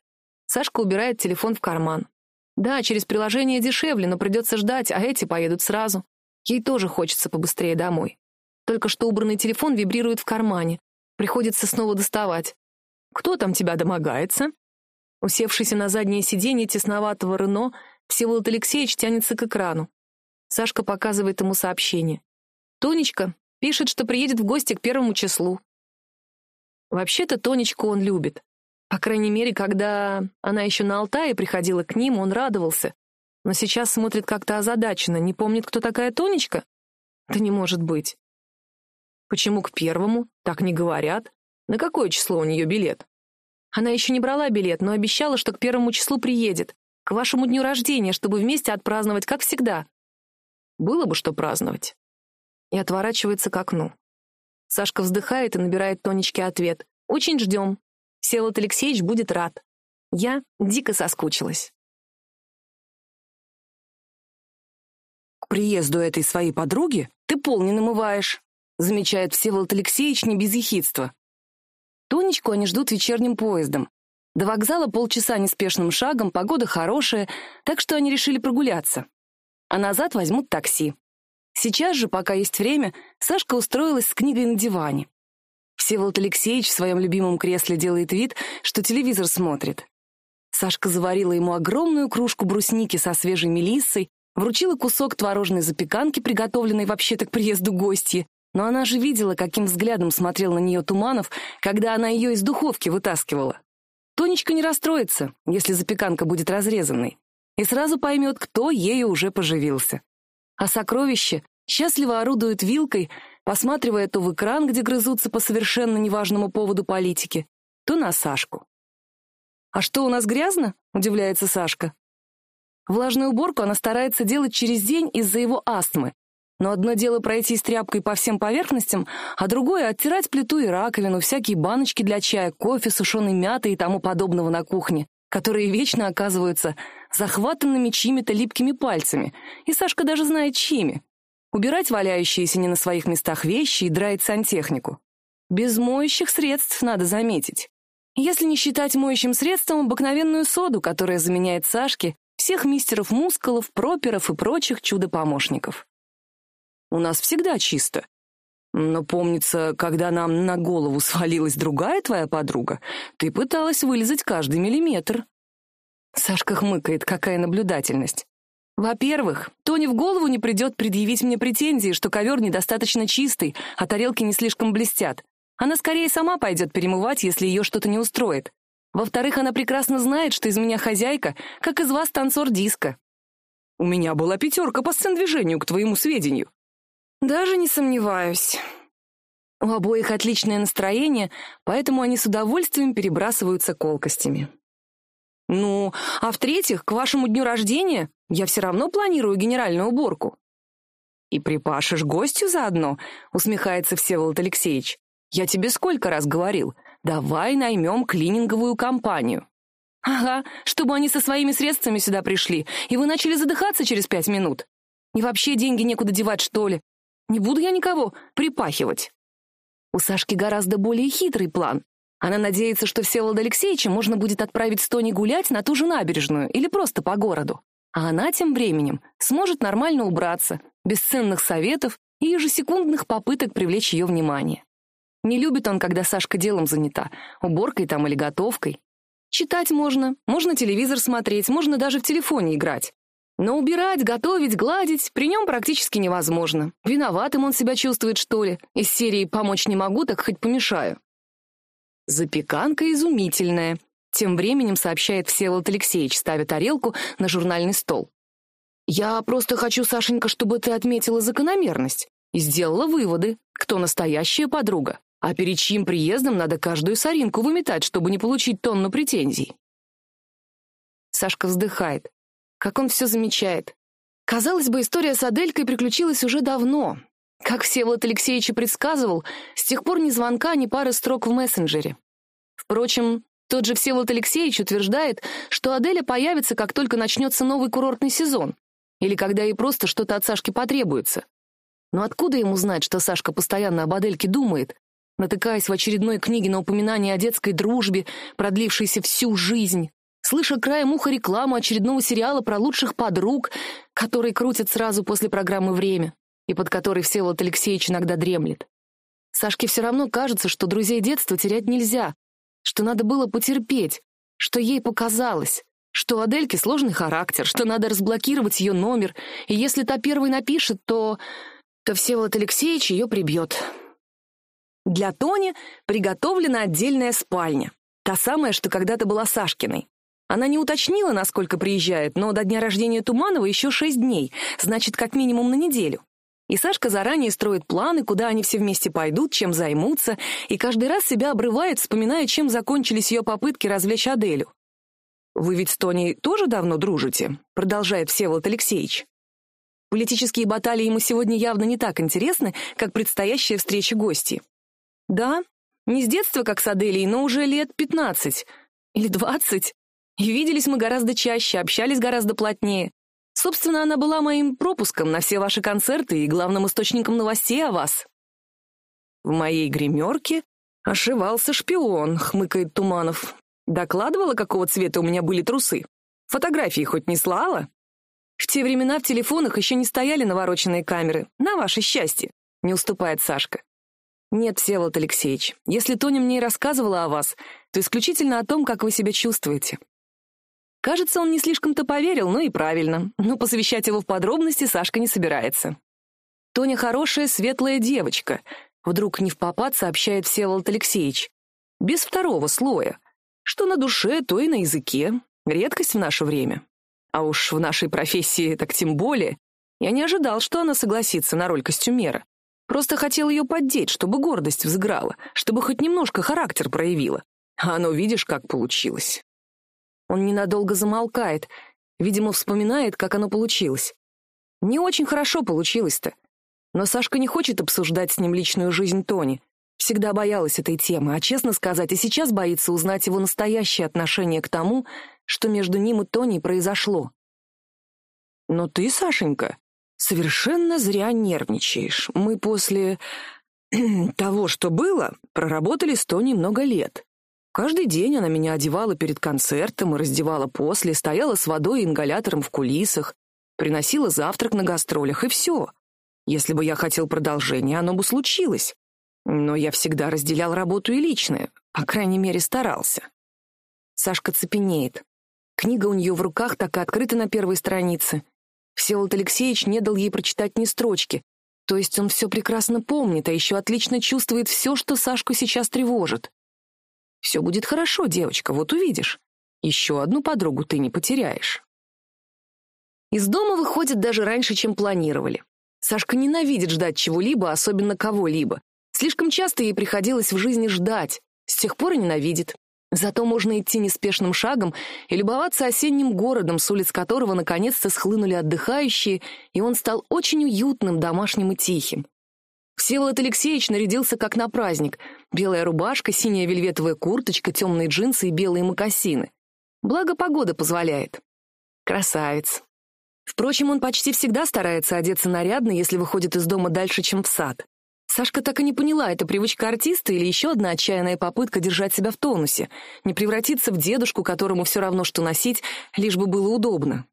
[SPEAKER 1] Сашка убирает телефон в карман. Да, через приложение дешевле, но придется ждать, а эти поедут сразу. Ей тоже хочется побыстрее домой. Только что убранный телефон вибрирует в кармане. Приходится снова доставать. «Кто там тебя домогается?» Усевшийся на заднее сиденье тесноватого Рено, Всеволод Алексеевич тянется к экрану. Сашка показывает ему сообщение. «Тонечка пишет, что приедет в гости к первому числу». Вообще-то Тонечку он любит. По крайней мере, когда она еще на Алтае приходила к ним, он радовался. Но сейчас смотрит как-то озадаченно, не помнит, кто такая Тонечка? Да не может быть. Почему к первому? Так не говорят. На какое число у нее билет? Она еще не брала билет, но обещала, что к первому числу приедет. К вашему дню рождения, чтобы вместе отпраздновать, как всегда. Было бы что праздновать. И отворачивается к окну. Сашка вздыхает и набирает Тонечке ответ. «Очень ждем. Всеволод Алексеевич будет рад. Я дико соскучилась».
[SPEAKER 2] «К приезду этой своей подруги ты пол не намываешь», замечает Всеволод Алексеевич не без ехидства. Тонечку они ждут вечерним поездом. До вокзала полчаса неспешным шагом, погода хорошая, так что они решили прогуляться а назад возьмут такси. Сейчас же, пока есть время, Сашка устроилась с книгой на диване. Всеволод Алексеевич в своем любимом кресле делает вид, что телевизор смотрит. Сашка заварила ему огромную кружку брусники со свежей мелиссой, вручила кусок творожной запеканки, приготовленной вообще-то к приезду гостьи, но она же видела, каким взглядом смотрел на нее Туманов, когда она ее из духовки вытаскивала. Тонечка не расстроится, если запеканка будет разрезанной, и сразу поймет, кто ею уже поживился. А сокровище счастливо орудует вилкой, посматривая то в экран, где грызутся по совершенно неважному поводу политики, то на Сашку. «А что, у нас грязно?» — удивляется Сашка. Влажную уборку она старается делать через день из-за его астмы. Но одно дело пройти с тряпкой по всем поверхностям, а другое — оттирать плиту и раковину, всякие баночки для чая, кофе, сушеной мяты и тому подобного на кухне, которые вечно оказываются захватанными чьими-то липкими пальцами, и Сашка даже знает чьими. Убирать валяющиеся не на своих местах вещи и драить сантехнику. Без моющих средств, надо заметить. Если не считать моющим средством обыкновенную соду, которая заменяет Сашке всех мистеров Мускулов, Проперов и прочих чудо-помощников. У нас всегда чисто. Но помнится, когда нам на голову свалилась другая твоя подруга, ты пыталась вылезать каждый миллиметр. Сашка хмыкает, какая наблюдательность. Во-первых, Тони в голову не придет предъявить мне претензии, что ковер недостаточно чистый, а тарелки не слишком блестят. Она скорее сама пойдет перемывать, если ее что-то не устроит. Во-вторых, она прекрасно знает, что из меня хозяйка, как из вас танцор диска. У меня была пятерка по сцен-движению, к твоему сведению. Даже не сомневаюсь. У обоих отличное настроение, поэтому они с удовольствием перебрасываются колкостями. Ну, а в-третьих, к вашему дню рождения я все равно планирую генеральную уборку. И припашешь гостю заодно, усмехается Всеволод Алексеевич. Я тебе сколько раз говорил, давай наймем клининговую компанию. Ага, чтобы они со своими средствами сюда пришли, и вы начали задыхаться через пять минут. И вообще деньги некуда девать, что ли? Не буду я никого припахивать. У Сашки гораздо более хитрый план. Она надеется, что Всеволода Алексеевича можно будет отправить с Тони гулять на ту же набережную или просто по городу. А она тем временем сможет нормально убраться, без ценных советов и ежесекундных попыток привлечь ее внимание. Не любит он, когда Сашка делом занята, уборкой там или готовкой. Читать можно, можно телевизор смотреть, можно даже в телефоне играть. Но убирать, готовить, гладить при нем практически невозможно. Виноватым он себя чувствует, что ли. Из серии «помочь не могу, так хоть помешаю». Запеканка изумительная. Тем временем сообщает Всеволод Алексеевич, ставя тарелку на журнальный стол. «Я просто хочу, Сашенька, чтобы ты отметила закономерность и сделала выводы, кто настоящая подруга, а перед чьим приездом надо каждую соринку выметать, чтобы не получить тонну претензий. Сашка вздыхает. Как он все замечает. Казалось бы, история с Аделькой приключилась уже давно. Как Всеволод Алексеевич и предсказывал, с тех пор ни звонка, ни пары строк в мессенджере. Впрочем, тот же Всеволод Алексеевич утверждает, что Аделя появится, как только начнется новый курортный сезон, или когда ей просто что-то от Сашки потребуется. Но откуда ему знать, что Сашка постоянно об Адельке думает, натыкаясь в очередной книге на упоминание о детской дружбе, продлившейся всю жизнь, слыша краем уха рекламу очередного сериала про лучших подруг, который крутят сразу после программы «Время», и под которой Всеволод Алексеевич иногда дремлет. Сашке все равно кажется, что друзей детства терять нельзя, что надо было потерпеть, что ей показалось, что у Адельки сложный характер, что надо разблокировать ее номер, и если та первой напишет, то... то Всеволод Алексеевич ее прибьет. Для Тони приготовлена отдельная спальня. Та самая, что когда-то была Сашкиной. Она не уточнила, насколько приезжает, но до дня рождения Туманова еще шесть дней, значит, как минимум на неделю. И Сашка заранее строит планы, куда они все вместе пойдут, чем займутся, и каждый раз себя обрывает, вспоминая, чем закончились ее попытки развлечь Аделю. «Вы ведь с Тони тоже давно дружите?» — продолжает Всеволод Алексеевич. Политические баталии ему сегодня явно не так интересны, как предстоящая встреча гостей. Да, не с детства, как с Аделией, но уже лет пятнадцать или двадцать. И виделись мы гораздо чаще, общались гораздо плотнее. Собственно, она была моим пропуском на все ваши концерты и главным источником новостей о вас. В моей гримерке ошивался шпион, хмыкает Туманов. Докладывала, какого цвета у меня были трусы. Фотографии хоть не слала?
[SPEAKER 1] В те времена в телефонах еще не стояли навороченные камеры. На ваше счастье, не уступает Сашка. Нет, Всеволод Алексеевич, если Тоня мне и рассказывала о вас, то исключительно о том, как вы себя чувствуете. Кажется, он не слишком-то поверил, ну и правильно. Но посвящать его в подробности Сашка не собирается. Тоня хорошая, светлая девочка. Вдруг не в попад сообщает Всеволод Алексеевич. Без второго слоя. Что на душе, то и на языке. Редкость в наше время. А уж в нашей профессии так тем более. Я не ожидал, что она согласится на роль костюмера. Просто хотел ее поддеть, чтобы гордость взыграла, чтобы хоть немножко характер проявила. А оно, видишь, как получилось. Он ненадолго замолкает, видимо, вспоминает, как оно получилось. Не очень хорошо получилось-то. Но Сашка не хочет обсуждать с ним личную жизнь Тони. Всегда боялась этой темы, а, честно сказать, и сейчас боится узнать его настоящее отношение к тому, что между ним и Тони произошло. Но ты, Сашенька, совершенно зря нервничаешь. Мы после того, что было, проработали с Тони много лет. Каждый день она меня одевала перед концертом и раздевала после, стояла с водой и ингалятором в кулисах, приносила завтрак на гастролях, и все. Если бы я хотел продолжения, оно бы случилось. Но я всегда разделял работу и личное, по крайней мере, старался. Сашка цепенеет. Книга у нее в руках так и открыта на первой странице. Всеволод Алексеевич не дал ей прочитать ни строчки. То есть он все прекрасно помнит, а еще отлично чувствует все, что Сашку сейчас тревожит. Все будет хорошо, девочка, вот увидишь. Еще одну подругу ты не потеряешь. Из дома выходит даже раньше, чем планировали. Сашка ненавидит ждать чего-либо, особенно кого-либо. Слишком часто ей приходилось в жизни ждать. С тех пор и ненавидит. Зато можно идти неспешным шагом и любоваться осенним городом, с улиц которого наконец-то схлынули отдыхающие, и он стал очень уютным, домашним и тихим. Всеволод Алексеевич нарядился как на праздник. Белая рубашка, синяя вельветовая курточка, темные джинсы и белые мокасины. Благо погода позволяет. Красавец. Впрочем, он почти всегда старается одеться нарядно, если выходит из дома дальше, чем в сад. Сашка так и не поняла, это привычка артиста или еще одна отчаянная попытка держать себя в тонусе, не превратиться в дедушку, которому все равно, что носить, лишь бы было удобно.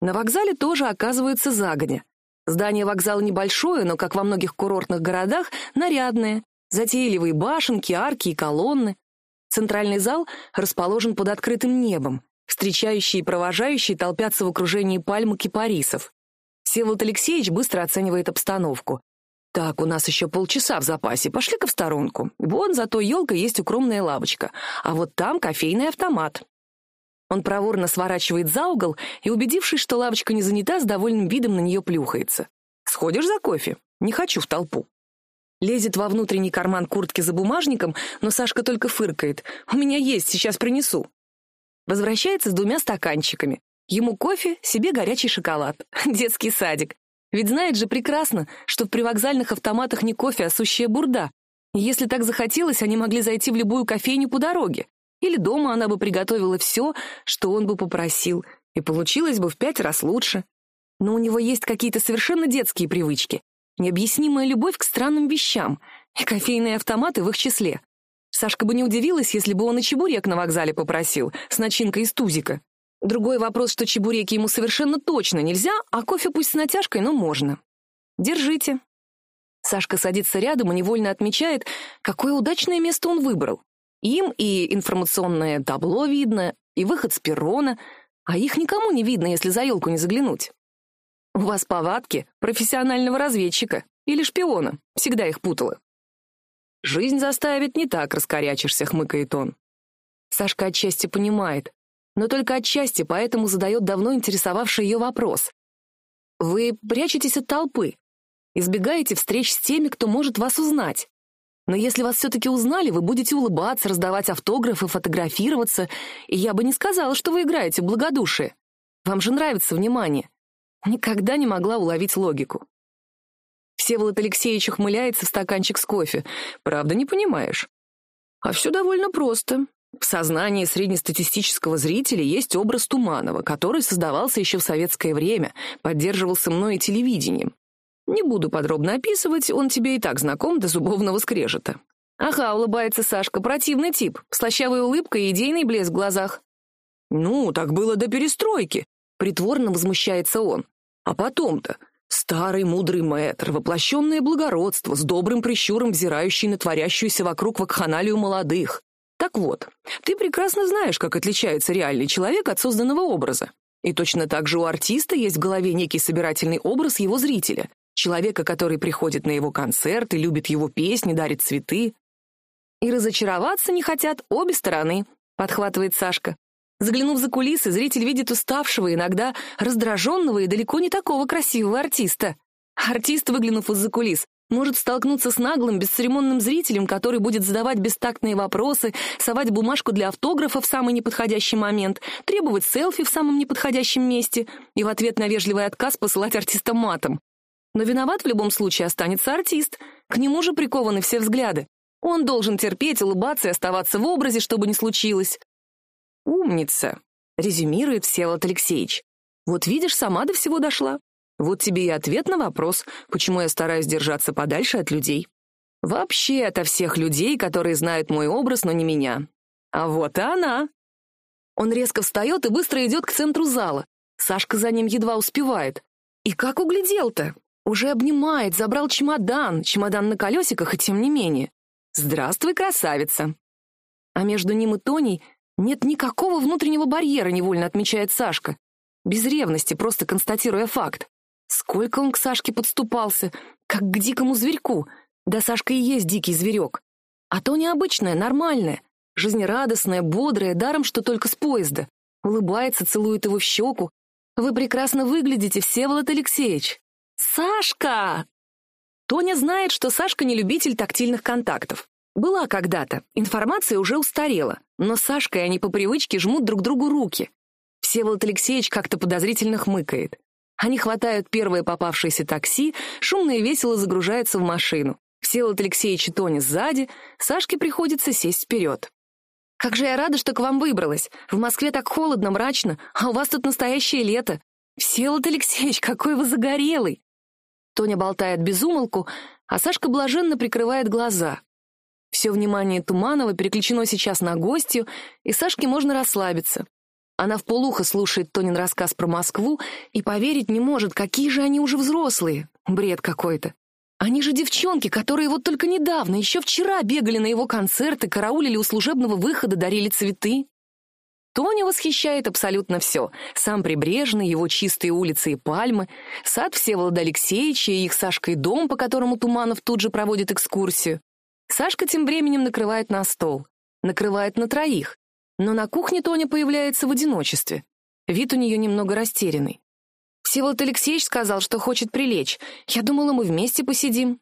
[SPEAKER 1] На вокзале тоже оказывается загодя. Здание вокзала небольшое, но, как во многих курортных городах, нарядное. Затейливые башенки, арки и колонны. Центральный зал расположен под открытым небом. Встречающие и провожающие толпятся в окружении пальм и кипарисов. Всеволод Алексеевич быстро оценивает обстановку. «Так, у нас еще полчаса в запасе. Пошли-ка в сторонку. Вон за той елкой есть укромная лавочка, а вот там кофейный автомат». Он проворно сворачивает за угол и, убедившись, что лавочка не занята, с довольным видом на нее плюхается. «Сходишь за кофе? Не хочу в толпу». Лезет во внутренний карман куртки за бумажником, но Сашка только фыркает. «У меня есть, сейчас принесу». Возвращается с двумя стаканчиками. Ему кофе, себе горячий шоколад. Детский садик. Ведь знает же прекрасно, что в привокзальных автоматах не кофе, а сущая бурда. если так захотелось, они могли зайти в любую кофейню по дороге. Или дома она бы приготовила все, что он бы попросил, и получилось бы в пять раз лучше. Но у него есть какие-то совершенно детские привычки, необъяснимая любовь к странным вещам, и кофейные автоматы в их числе. Сашка бы не удивилась, если бы он и чебурек на вокзале попросил, с начинкой из тузика. Другой вопрос, что чебуреки ему совершенно точно нельзя, а кофе пусть с натяжкой, но можно. Держите. Сашка садится рядом и невольно отмечает, какое удачное место он выбрал. Им и информационное табло видно, и выход с перрона, а их никому не видно, если за елку не заглянуть. У вас повадки профессионального разведчика или шпиона, всегда их путала. Жизнь заставит, не так раскорячишься, хмыкает он. Сашка отчасти понимает, но только отчасти, поэтому задает давно интересовавший ее вопрос. Вы прячетесь от толпы, избегаете встреч с теми, кто может вас узнать. Но если вас все-таки узнали, вы будете улыбаться, раздавать автографы, фотографироваться, и я бы не сказала, что вы играете в благодушие. Вам же нравится внимание. Никогда не могла уловить логику. Всеволод Алексеевич ухмыляется в стаканчик с кофе. Правда, не понимаешь? А все довольно просто. В сознании среднестатистического зрителя есть образ Туманова, который создавался еще в советское время, поддерживался мной и телевидением. Не буду подробно описывать, он тебе и так знаком до зубовного скрежета. Ага, улыбается Сашка, противный тип, слащавая улыбка и идейный блеск в глазах. Ну, так было до перестройки.
[SPEAKER 2] Притворно возмущается он. А потом-то старый мудрый мэтр, воплощенное благородство, с добрым прищуром взирающий на творящуюся вокруг вакханалию молодых. Так вот, ты прекрасно знаешь, как отличается реальный человек от созданного образа. И точно так же у артиста есть в голове некий собирательный образ его зрителя, человека, который приходит на его концерт и любит его песни, дарит цветы. И разочароваться не хотят обе стороны, подхватывает Сашка. Заглянув за кулисы, зритель видит уставшего, иногда раздраженного и далеко не такого красивого артиста. Артист, выглянув из-за кулис, может столкнуться с наглым, бесцеремонным зрителем, который будет задавать бестактные вопросы, совать бумажку для автографа в самый неподходящий момент, требовать селфи в самом неподходящем месте и в ответ на вежливый отказ посылать артиста матом. Но виноват в любом случае останется артист. К нему же прикованы все взгляды. Он должен терпеть, улыбаться и оставаться в образе, чтобы не случилось. «Умница», — резюмирует Всеволод Алексеевич. «Вот видишь, сама до всего дошла. Вот тебе и ответ на вопрос, почему я стараюсь держаться подальше от людей. Вообще ото всех людей, которые знают мой образ, но не меня. А вот и она». Он резко встает и быстро идет к центру зала. Сашка за ним едва успевает. И как углядел-то? Уже обнимает, забрал чемодан, чемодан на колесиках, и тем не менее. «Здравствуй, красавица!» А между ним и Тоней нет никакого внутреннего барьера, невольно отмечает Сашка. Без ревности, просто констатируя факт. Сколько он к Сашке подступался, как к дикому зверьку. Да Сашка и есть дикий зверек. А то необычное, нормальное, жизнерадостное, бодрое, даром, что только с поезда. Улыбается, целует его в щеку. Вы прекрасно выглядите, Всеволод Алексеевич. Сашка! Тоня знает, что Сашка не любитель тактильных контактов. Была когда-то, информация уже устарела, но Сашка и они по привычке жмут друг другу руки. Всеволод Алексеевич как-то подозрительно хмыкает. Они хватают первое попавшееся такси, шумно и весело загружаются в машину. Всеволод Алексеевич и Тоня сзади, Сашке приходится сесть вперед. «Как же я рада, что к вам выбралась. В Москве так холодно, мрачно, а у вас тут настоящее лето. Всеволод Алексеевич, какой вы загорелый!» Тоня болтает без умолку, а Сашка блаженно прикрывает глаза. Все внимание Туманова переключено сейчас на гостью, и Сашке можно расслабиться. Она в полухо слушает Тонин рассказ про Москву и поверить не может, какие же они уже взрослые. Бред какой-то. Они же девчонки, которые вот только недавно, еще вчера бегали на его концерты, караулили у служебного выхода, дарили цветы. Тоня восхищает абсолютно все. Сам Прибрежный, его чистые улицы и пальмы, сад Всеволода Алексеевича и их Сашкой дом, по которому Туманов тут же проводит экскурсию. Сашка тем временем накрывает на стол. Накрывает на троих. Но на кухне Тоня появляется в одиночестве. Вид у нее немного растерянный. Всеволод Алексеевич сказал, что хочет прилечь. Я думала, мы вместе посидим.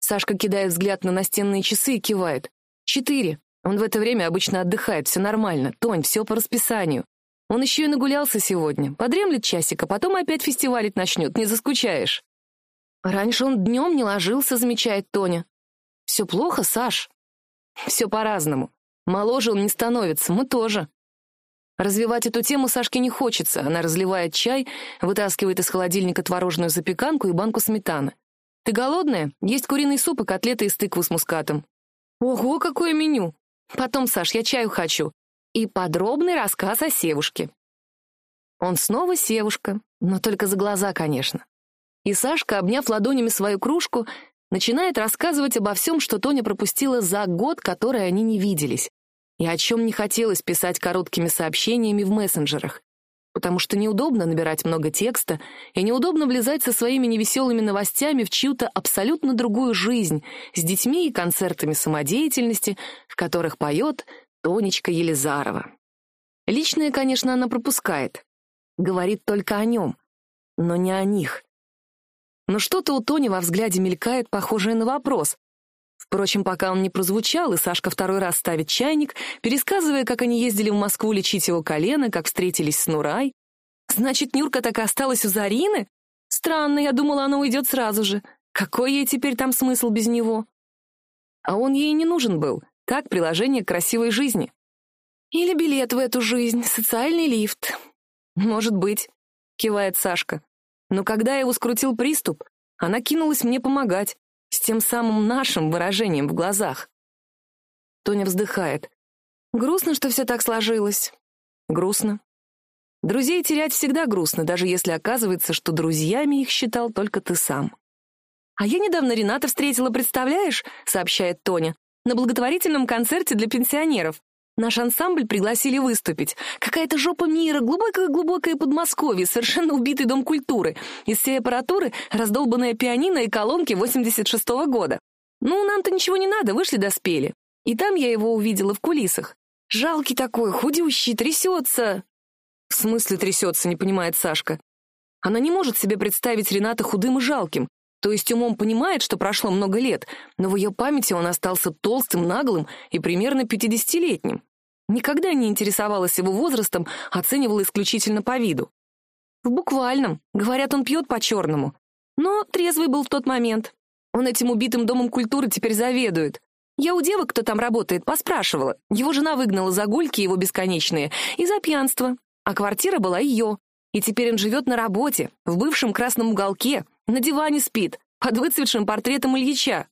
[SPEAKER 2] Сашка кидает взгляд на настенные часы и кивает. Четыре. Он в это время обычно отдыхает, все нормально. Тонь, все по расписанию. Он еще и нагулялся сегодня. Подремлет часик, а потом опять фестивалить начнет, не заскучаешь. Раньше он днем не ложился, замечает Тоня. Все плохо, Саш? Все по-разному. Моложе он не становится, мы тоже. Развивать эту тему Сашке не хочется. Она разливает чай, вытаскивает из холодильника творожную запеканку и банку сметаны. «Ты голодная? Есть куриный суп и котлеты из тыквы с мускатом». «Ого, какое меню! Потом, Саш, я чаю хочу. И подробный рассказ о Севушке». Он снова Севушка, но только за глаза, конечно. И Сашка, обняв ладонями свою кружку, начинает рассказывать обо всем, что Тоня пропустила за год, который они не виделись, и о чем не хотелось писать короткими сообщениями в мессенджерах, потому что неудобно набирать много текста и неудобно влезать со своими невеселыми новостями в чью-то абсолютно другую жизнь с детьми и концертами самодеятельности, в которых поет Тонечка Елизарова. Личное, конечно, она пропускает, говорит только о нем, но не о них. Но что-то у Тони во взгляде мелькает, похожее на вопрос. Впрочем, пока он не прозвучал, и Сашка второй раз ставит чайник, пересказывая, как они ездили в Москву лечить его колено, как встретились с Нурай. Значит, Нюрка так и осталась у Зарины? Странно, я думала, она уйдет сразу же. Какой ей теперь там смысл без него? А он ей не нужен был. Так, приложение к красивой жизни. Или билет в эту жизнь, социальный лифт. Может быть, кивает Сашка. Но когда его скрутил приступ, она кинулась мне помогать, с тем самым нашим выражением в глазах. Тоня вздыхает. Грустно, что все так сложилось. Грустно. Друзей терять всегда грустно, даже если оказывается, что друзьями их считал только ты сам. «А я недавно Рената встретила, представляешь?» — сообщает Тоня. «На благотворительном концерте для пенсионеров. Наш ансамбль пригласили выступить. Какая-то жопа мира, глубокое-глубокое Подмосковье, совершенно убитый дом культуры. Из всей аппаратуры раздолбанная пианино и колонки 86-го года. Ну, нам-то ничего не надо, вышли доспели. И там я его увидела в кулисах. Жалкий такой, худющий, трясется. В смысле трясется, не понимает Сашка. Она не может себе представить Рената худым и жалким. То есть умом понимает, что прошло много лет, но в ее памяти он остался толстым, наглым и примерно пятидесятилетним. Никогда не интересовалась его возрастом, оценивала исключительно по виду. В буквальном. Говорят, он пьет по-черному. Но трезвый был в тот момент. Он этим убитым домом культуры теперь заведует. Я у девок, кто там работает, поспрашивала. Его жена выгнала за гульки его бесконечные и за пьянство. А квартира была ее. И теперь он живет на работе, в бывшем красном уголке, на диване спит, под выцветшим портретом Ильича.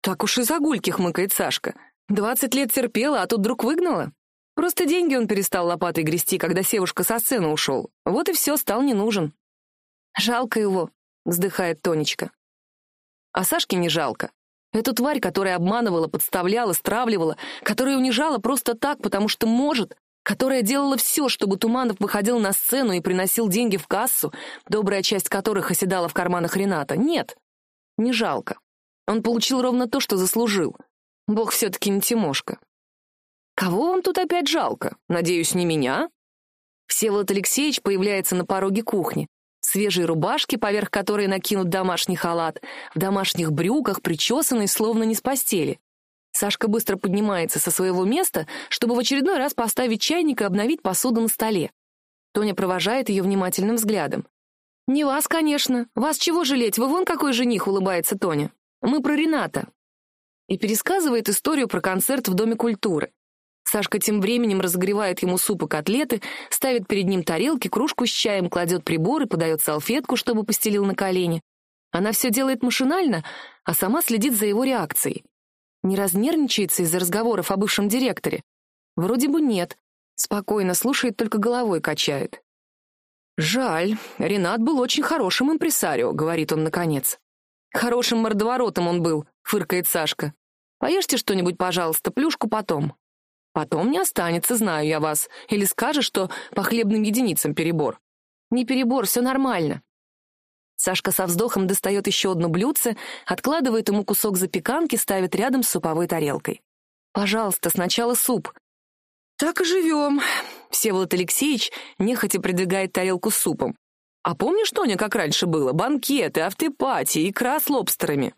[SPEAKER 2] Так уж и загульки хмыкает Сашка. Двадцать лет терпела, а тут вдруг выгнала. Просто деньги он перестал лопатой грести, когда Севушка со сцены ушел. Вот и все, стал не нужен. Жалко его, вздыхает Тонечка. А Сашке не жалко. Эту тварь, которая обманывала, подставляла, стравливала, которая унижала просто так, потому что может, которая делала все, чтобы Туманов выходил на сцену и приносил деньги в кассу, добрая часть которых оседала в карманах Рената. Нет, не жалко. Он получил ровно то, что заслужил. Бог все-таки не Тимошка. Кого вам тут опять жалко? Надеюсь, не меня? Всеволод Алексеевич появляется на пороге кухни. В свежей рубашке, поверх которой накинут домашний халат, в домашних брюках, причесанный, словно не с постели. Сашка быстро поднимается со своего места, чтобы в очередной раз поставить чайник и обновить посуду на столе. Тоня провожает ее внимательным взглядом. «Не вас, конечно. Вас чего жалеть? Вы вон какой жених», — улыбается Тоня. «Мы про Рената». И пересказывает историю про концерт в Доме культуры. Сашка тем временем разогревает ему суп и котлеты, ставит перед ним тарелки, кружку с чаем, кладет приборы, подает салфетку, чтобы постелил на колени. Она все делает машинально, а сама следит за его реакцией. Не разнервничается из-за разговоров о бывшем директоре? Вроде бы нет. Спокойно слушает, только головой качает. «Жаль, Ренат был очень хорошим импресарио», — говорит он наконец. «Хорошим мордоворотом он был», — фыркает Сашка. «Поешьте что-нибудь, пожалуйста, плюшку потом». «Потом не останется, знаю я вас. Или скажешь, что по хлебным единицам перебор». «Не перебор, все нормально. Сашка со вздохом достает еще одно блюдце, откладывает ему кусок запеканки, ставит рядом с суповой тарелкой. «Пожалуйста, сначала суп». «Так и живем», — Всеволод Алексеевич нехотя придвигает тарелку с супом. «А помнишь, Тоня, как раньше было? Банкеты, автопати, икра с лобстерами».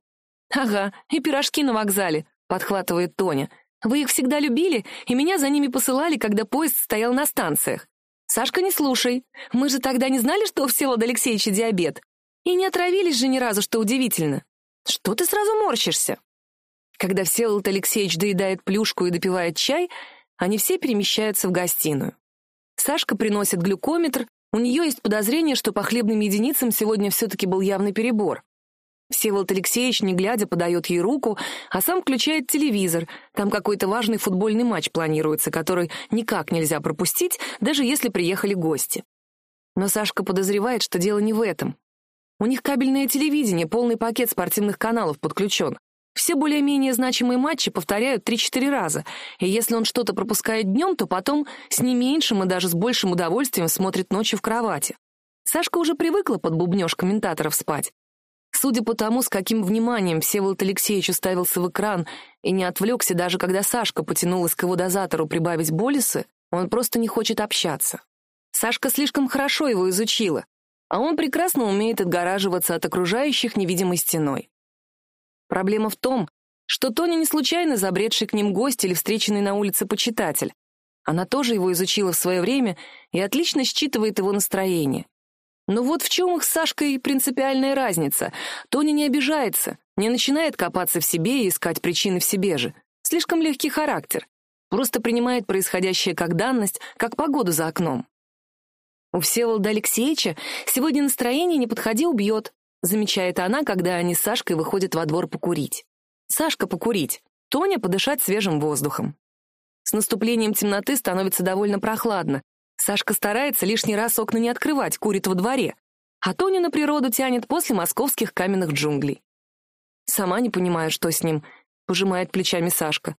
[SPEAKER 2] «Ага, и пирожки на вокзале», — подхватывает Тоня. «Вы их всегда любили, и меня за ними посылали, когда поезд стоял на станциях. Сашка, не слушай. Мы же тогда не знали, что у Всеволода Алексеевича диабет. И не отравились же ни разу, что удивительно. Что ты сразу морщишься? Когда Всеволод Алексеевич доедает плюшку и допивает чай, они все перемещаются в гостиную. Сашка приносит глюкометр, у нее есть подозрение, что по хлебным единицам сегодня все-таки был явный перебор. Всеволод Алексеевич, не глядя, подает ей руку, а сам включает телевизор. Там какой-то важный футбольный матч планируется, который никак нельзя пропустить, даже если приехали гости. Но Сашка подозревает, что дело не в этом. У них кабельное телевидение, полный пакет спортивных каналов подключен. Все более-менее значимые матчи повторяют 3-4 раза, и если он что-то пропускает днем, то потом с не меньшим и даже с большим удовольствием смотрит ночью в кровати. Сашка уже привыкла под бубнёж комментаторов спать. Судя по тому, с каким вниманием Всеволод Алексеевич уставился в экран и не отвлекся даже когда Сашка потянулась к его дозатору прибавить болисы, он просто не хочет общаться. Сашка слишком хорошо его изучила, а он прекрасно умеет отгораживаться от окружающих невидимой стеной. Проблема в том, что Тоня не случайно забредший к ним гость или встреченный на улице почитатель. Она тоже его изучила в свое время и отлично считывает его настроение. Но вот в чем их с Сашкой принципиальная разница. Тоня не обижается, не начинает копаться в себе и искать причины в себе же. Слишком легкий характер. Просто принимает происходящее как данность, как погоду за окном. У Всеволода Алексеевича сегодня настроение не подходи, убьет, замечает она, когда они с Сашкой выходят во двор покурить. Сашка покурить, Тоня подышать свежим воздухом. С наступлением темноты становится довольно прохладно.
[SPEAKER 1] Сашка старается лишний раз окна не открывать, курит во дворе, а Тоня на природу тянет после московских каменных джунглей. Сама не понимаю, что с ним, пожимает плечами Сашка.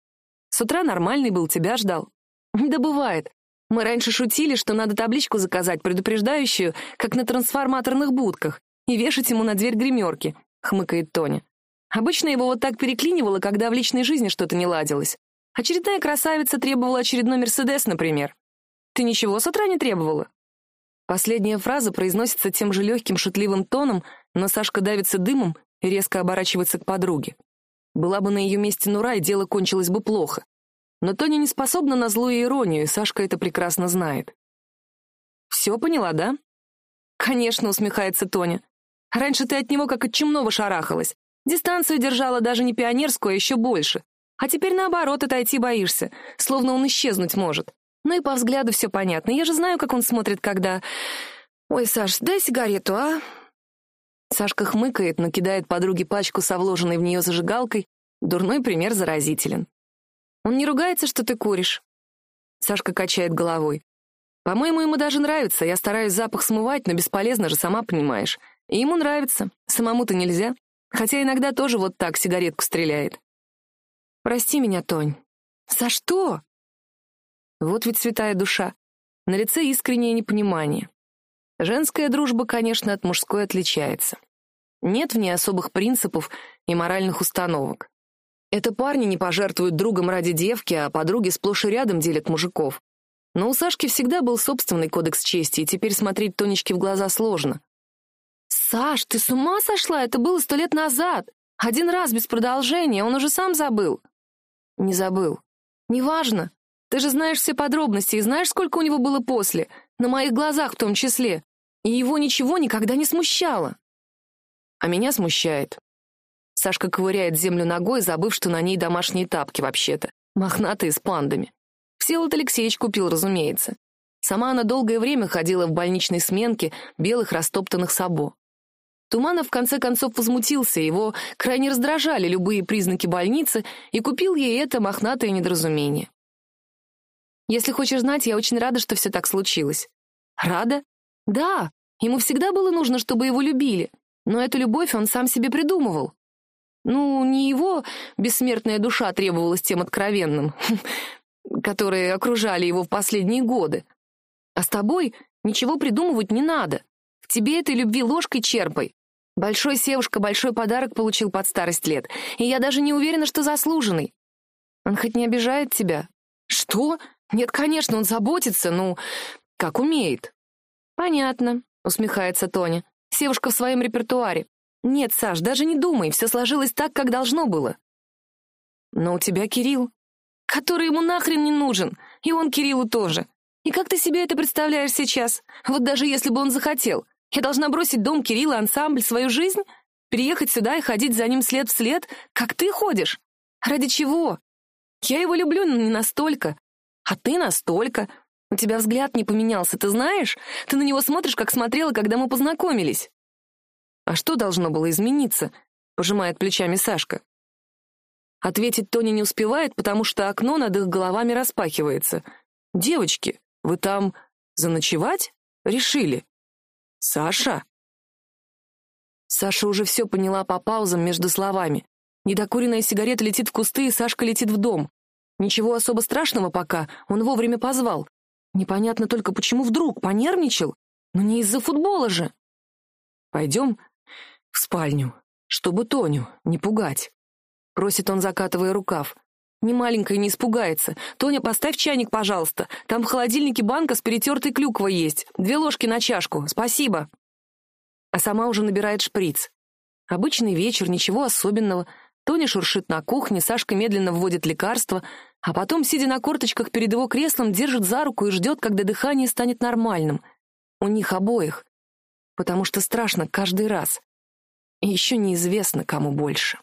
[SPEAKER 1] С утра нормальный был, тебя ждал. Да бывает. Мы раньше шутили, что надо табличку заказать, предупреждающую, как на трансформаторных будках, и вешать ему на дверь гримерки, хмыкает Тоня. Обычно его вот так переклинивало, когда в личной жизни что-то не ладилось. Очередная красавица требовала очередной Мерседес, например. Ты ничего с утра не требовала?» Последняя фраза произносится тем же легким шутливым тоном, но Сашка давится дымом и резко оборачивается к подруге. Была бы на ее месте Нура, и дело кончилось бы плохо. Но Тоня не способна на злую иронию, и Сашка это прекрасно знает. «Все поняла, да?» «Конечно», — усмехается Тоня. «Раньше ты от него как от чумного шарахалась. Дистанцию держала даже не пионерскую, а еще больше. А теперь наоборот отойти боишься, словно он исчезнуть может. Ну и по взгляду все понятно. Я же знаю, как он смотрит, когда... Ой, Саш, дай сигарету, а? Сашка хмыкает, но кидает подруге пачку со вложенной в нее зажигалкой. Дурной пример заразителен. Он не ругается, что ты куришь. Сашка качает головой. По-моему, ему даже нравится. Я стараюсь запах смывать, но бесполезно же, сама понимаешь. И ему нравится. Самому-то нельзя. Хотя иногда тоже вот так сигаретку стреляет. Прости меня, Тонь. За что? Вот ведь святая душа. На лице искреннее непонимание. Женская дружба, конечно, от мужской отличается. Нет в ней особых принципов и моральных установок. Это парни не пожертвуют другом ради девки, а подруги сплошь и рядом делят мужиков. Но у Сашки всегда был собственный кодекс чести, и теперь смотреть Тонечке в глаза сложно. «Саш, ты с ума сошла? Это было сто лет назад. Один раз без продолжения, он уже сам забыл». «Не забыл. Неважно. Ты же знаешь все подробности и знаешь, сколько у него было после, на моих глазах в том числе. И его ничего никогда не смущало. А меня смущает. Сашка ковыряет землю ногой, забыв, что на ней домашние тапки вообще-то, мохнатые с пандами. Всеволод Алексеевич купил, разумеется. Сама она долгое время ходила в больничной сменке белых растоптанных сабо. Туманов в конце концов возмутился, его крайне раздражали любые признаки больницы, и купил ей это мохнатое недоразумение. Если хочешь знать, я очень рада, что все так случилось. Рада? Да, ему всегда было нужно, чтобы его любили, но эту любовь он сам себе придумывал. Ну, не его бессмертная душа требовалась тем откровенным, которые окружали его в последние годы. А с тобой ничего придумывать не надо. В тебе этой любви ложкой черпай. Большой Севушка большой подарок получил под старость лет, и я даже не уверена, что заслуженный. Он хоть не обижает тебя? Что? Нет, конечно, он заботится, ну, как умеет. Понятно, усмехается Тоня. Севушка в своем репертуаре. Нет, Саш, даже не думай, все сложилось так, как должно было. Но у тебя Кирилл, который ему нахрен не нужен, и он Кириллу тоже. И как ты себе это представляешь сейчас? Вот даже если бы он захотел, я должна бросить дом Кирилла, ансамбль, свою жизнь? Переехать сюда и ходить за ним след в след, как ты ходишь? Ради чего? Я его люблю, но не настолько. А ты настолько. У тебя взгляд не поменялся, ты знаешь? Ты на него смотришь, как смотрела, когда мы познакомились. А что должно было измениться? Пожимает плечами Сашка. Ответить Тони не успевает, потому что окно над их головами распахивается. «Девочки, вы там заночевать решили?» «Саша?» Саша уже все поняла по паузам между словами. Недокуренная сигарета летит в кусты, и Сашка летит в дом. Ничего особо страшного пока, он вовремя позвал. Непонятно только, почему вдруг понервничал. Но не из-за футбола же. Пойдем в спальню, чтобы Тоню не пугать. Просит он, закатывая рукав. Не маленькая не испугается. Тоня, поставь чайник, пожалуйста. Там в холодильнике банка с перетертой клюквой есть. Две ложки на чашку. Спасибо. А сама уже набирает шприц. Обычный вечер, ничего особенного. Тоня шуршит на кухне, Сашка медленно вводит лекарство, а потом, сидя на корточках перед его креслом, держит за руку и ждет, когда дыхание станет нормальным. У них обоих. Потому что страшно каждый раз. И еще неизвестно, кому больше.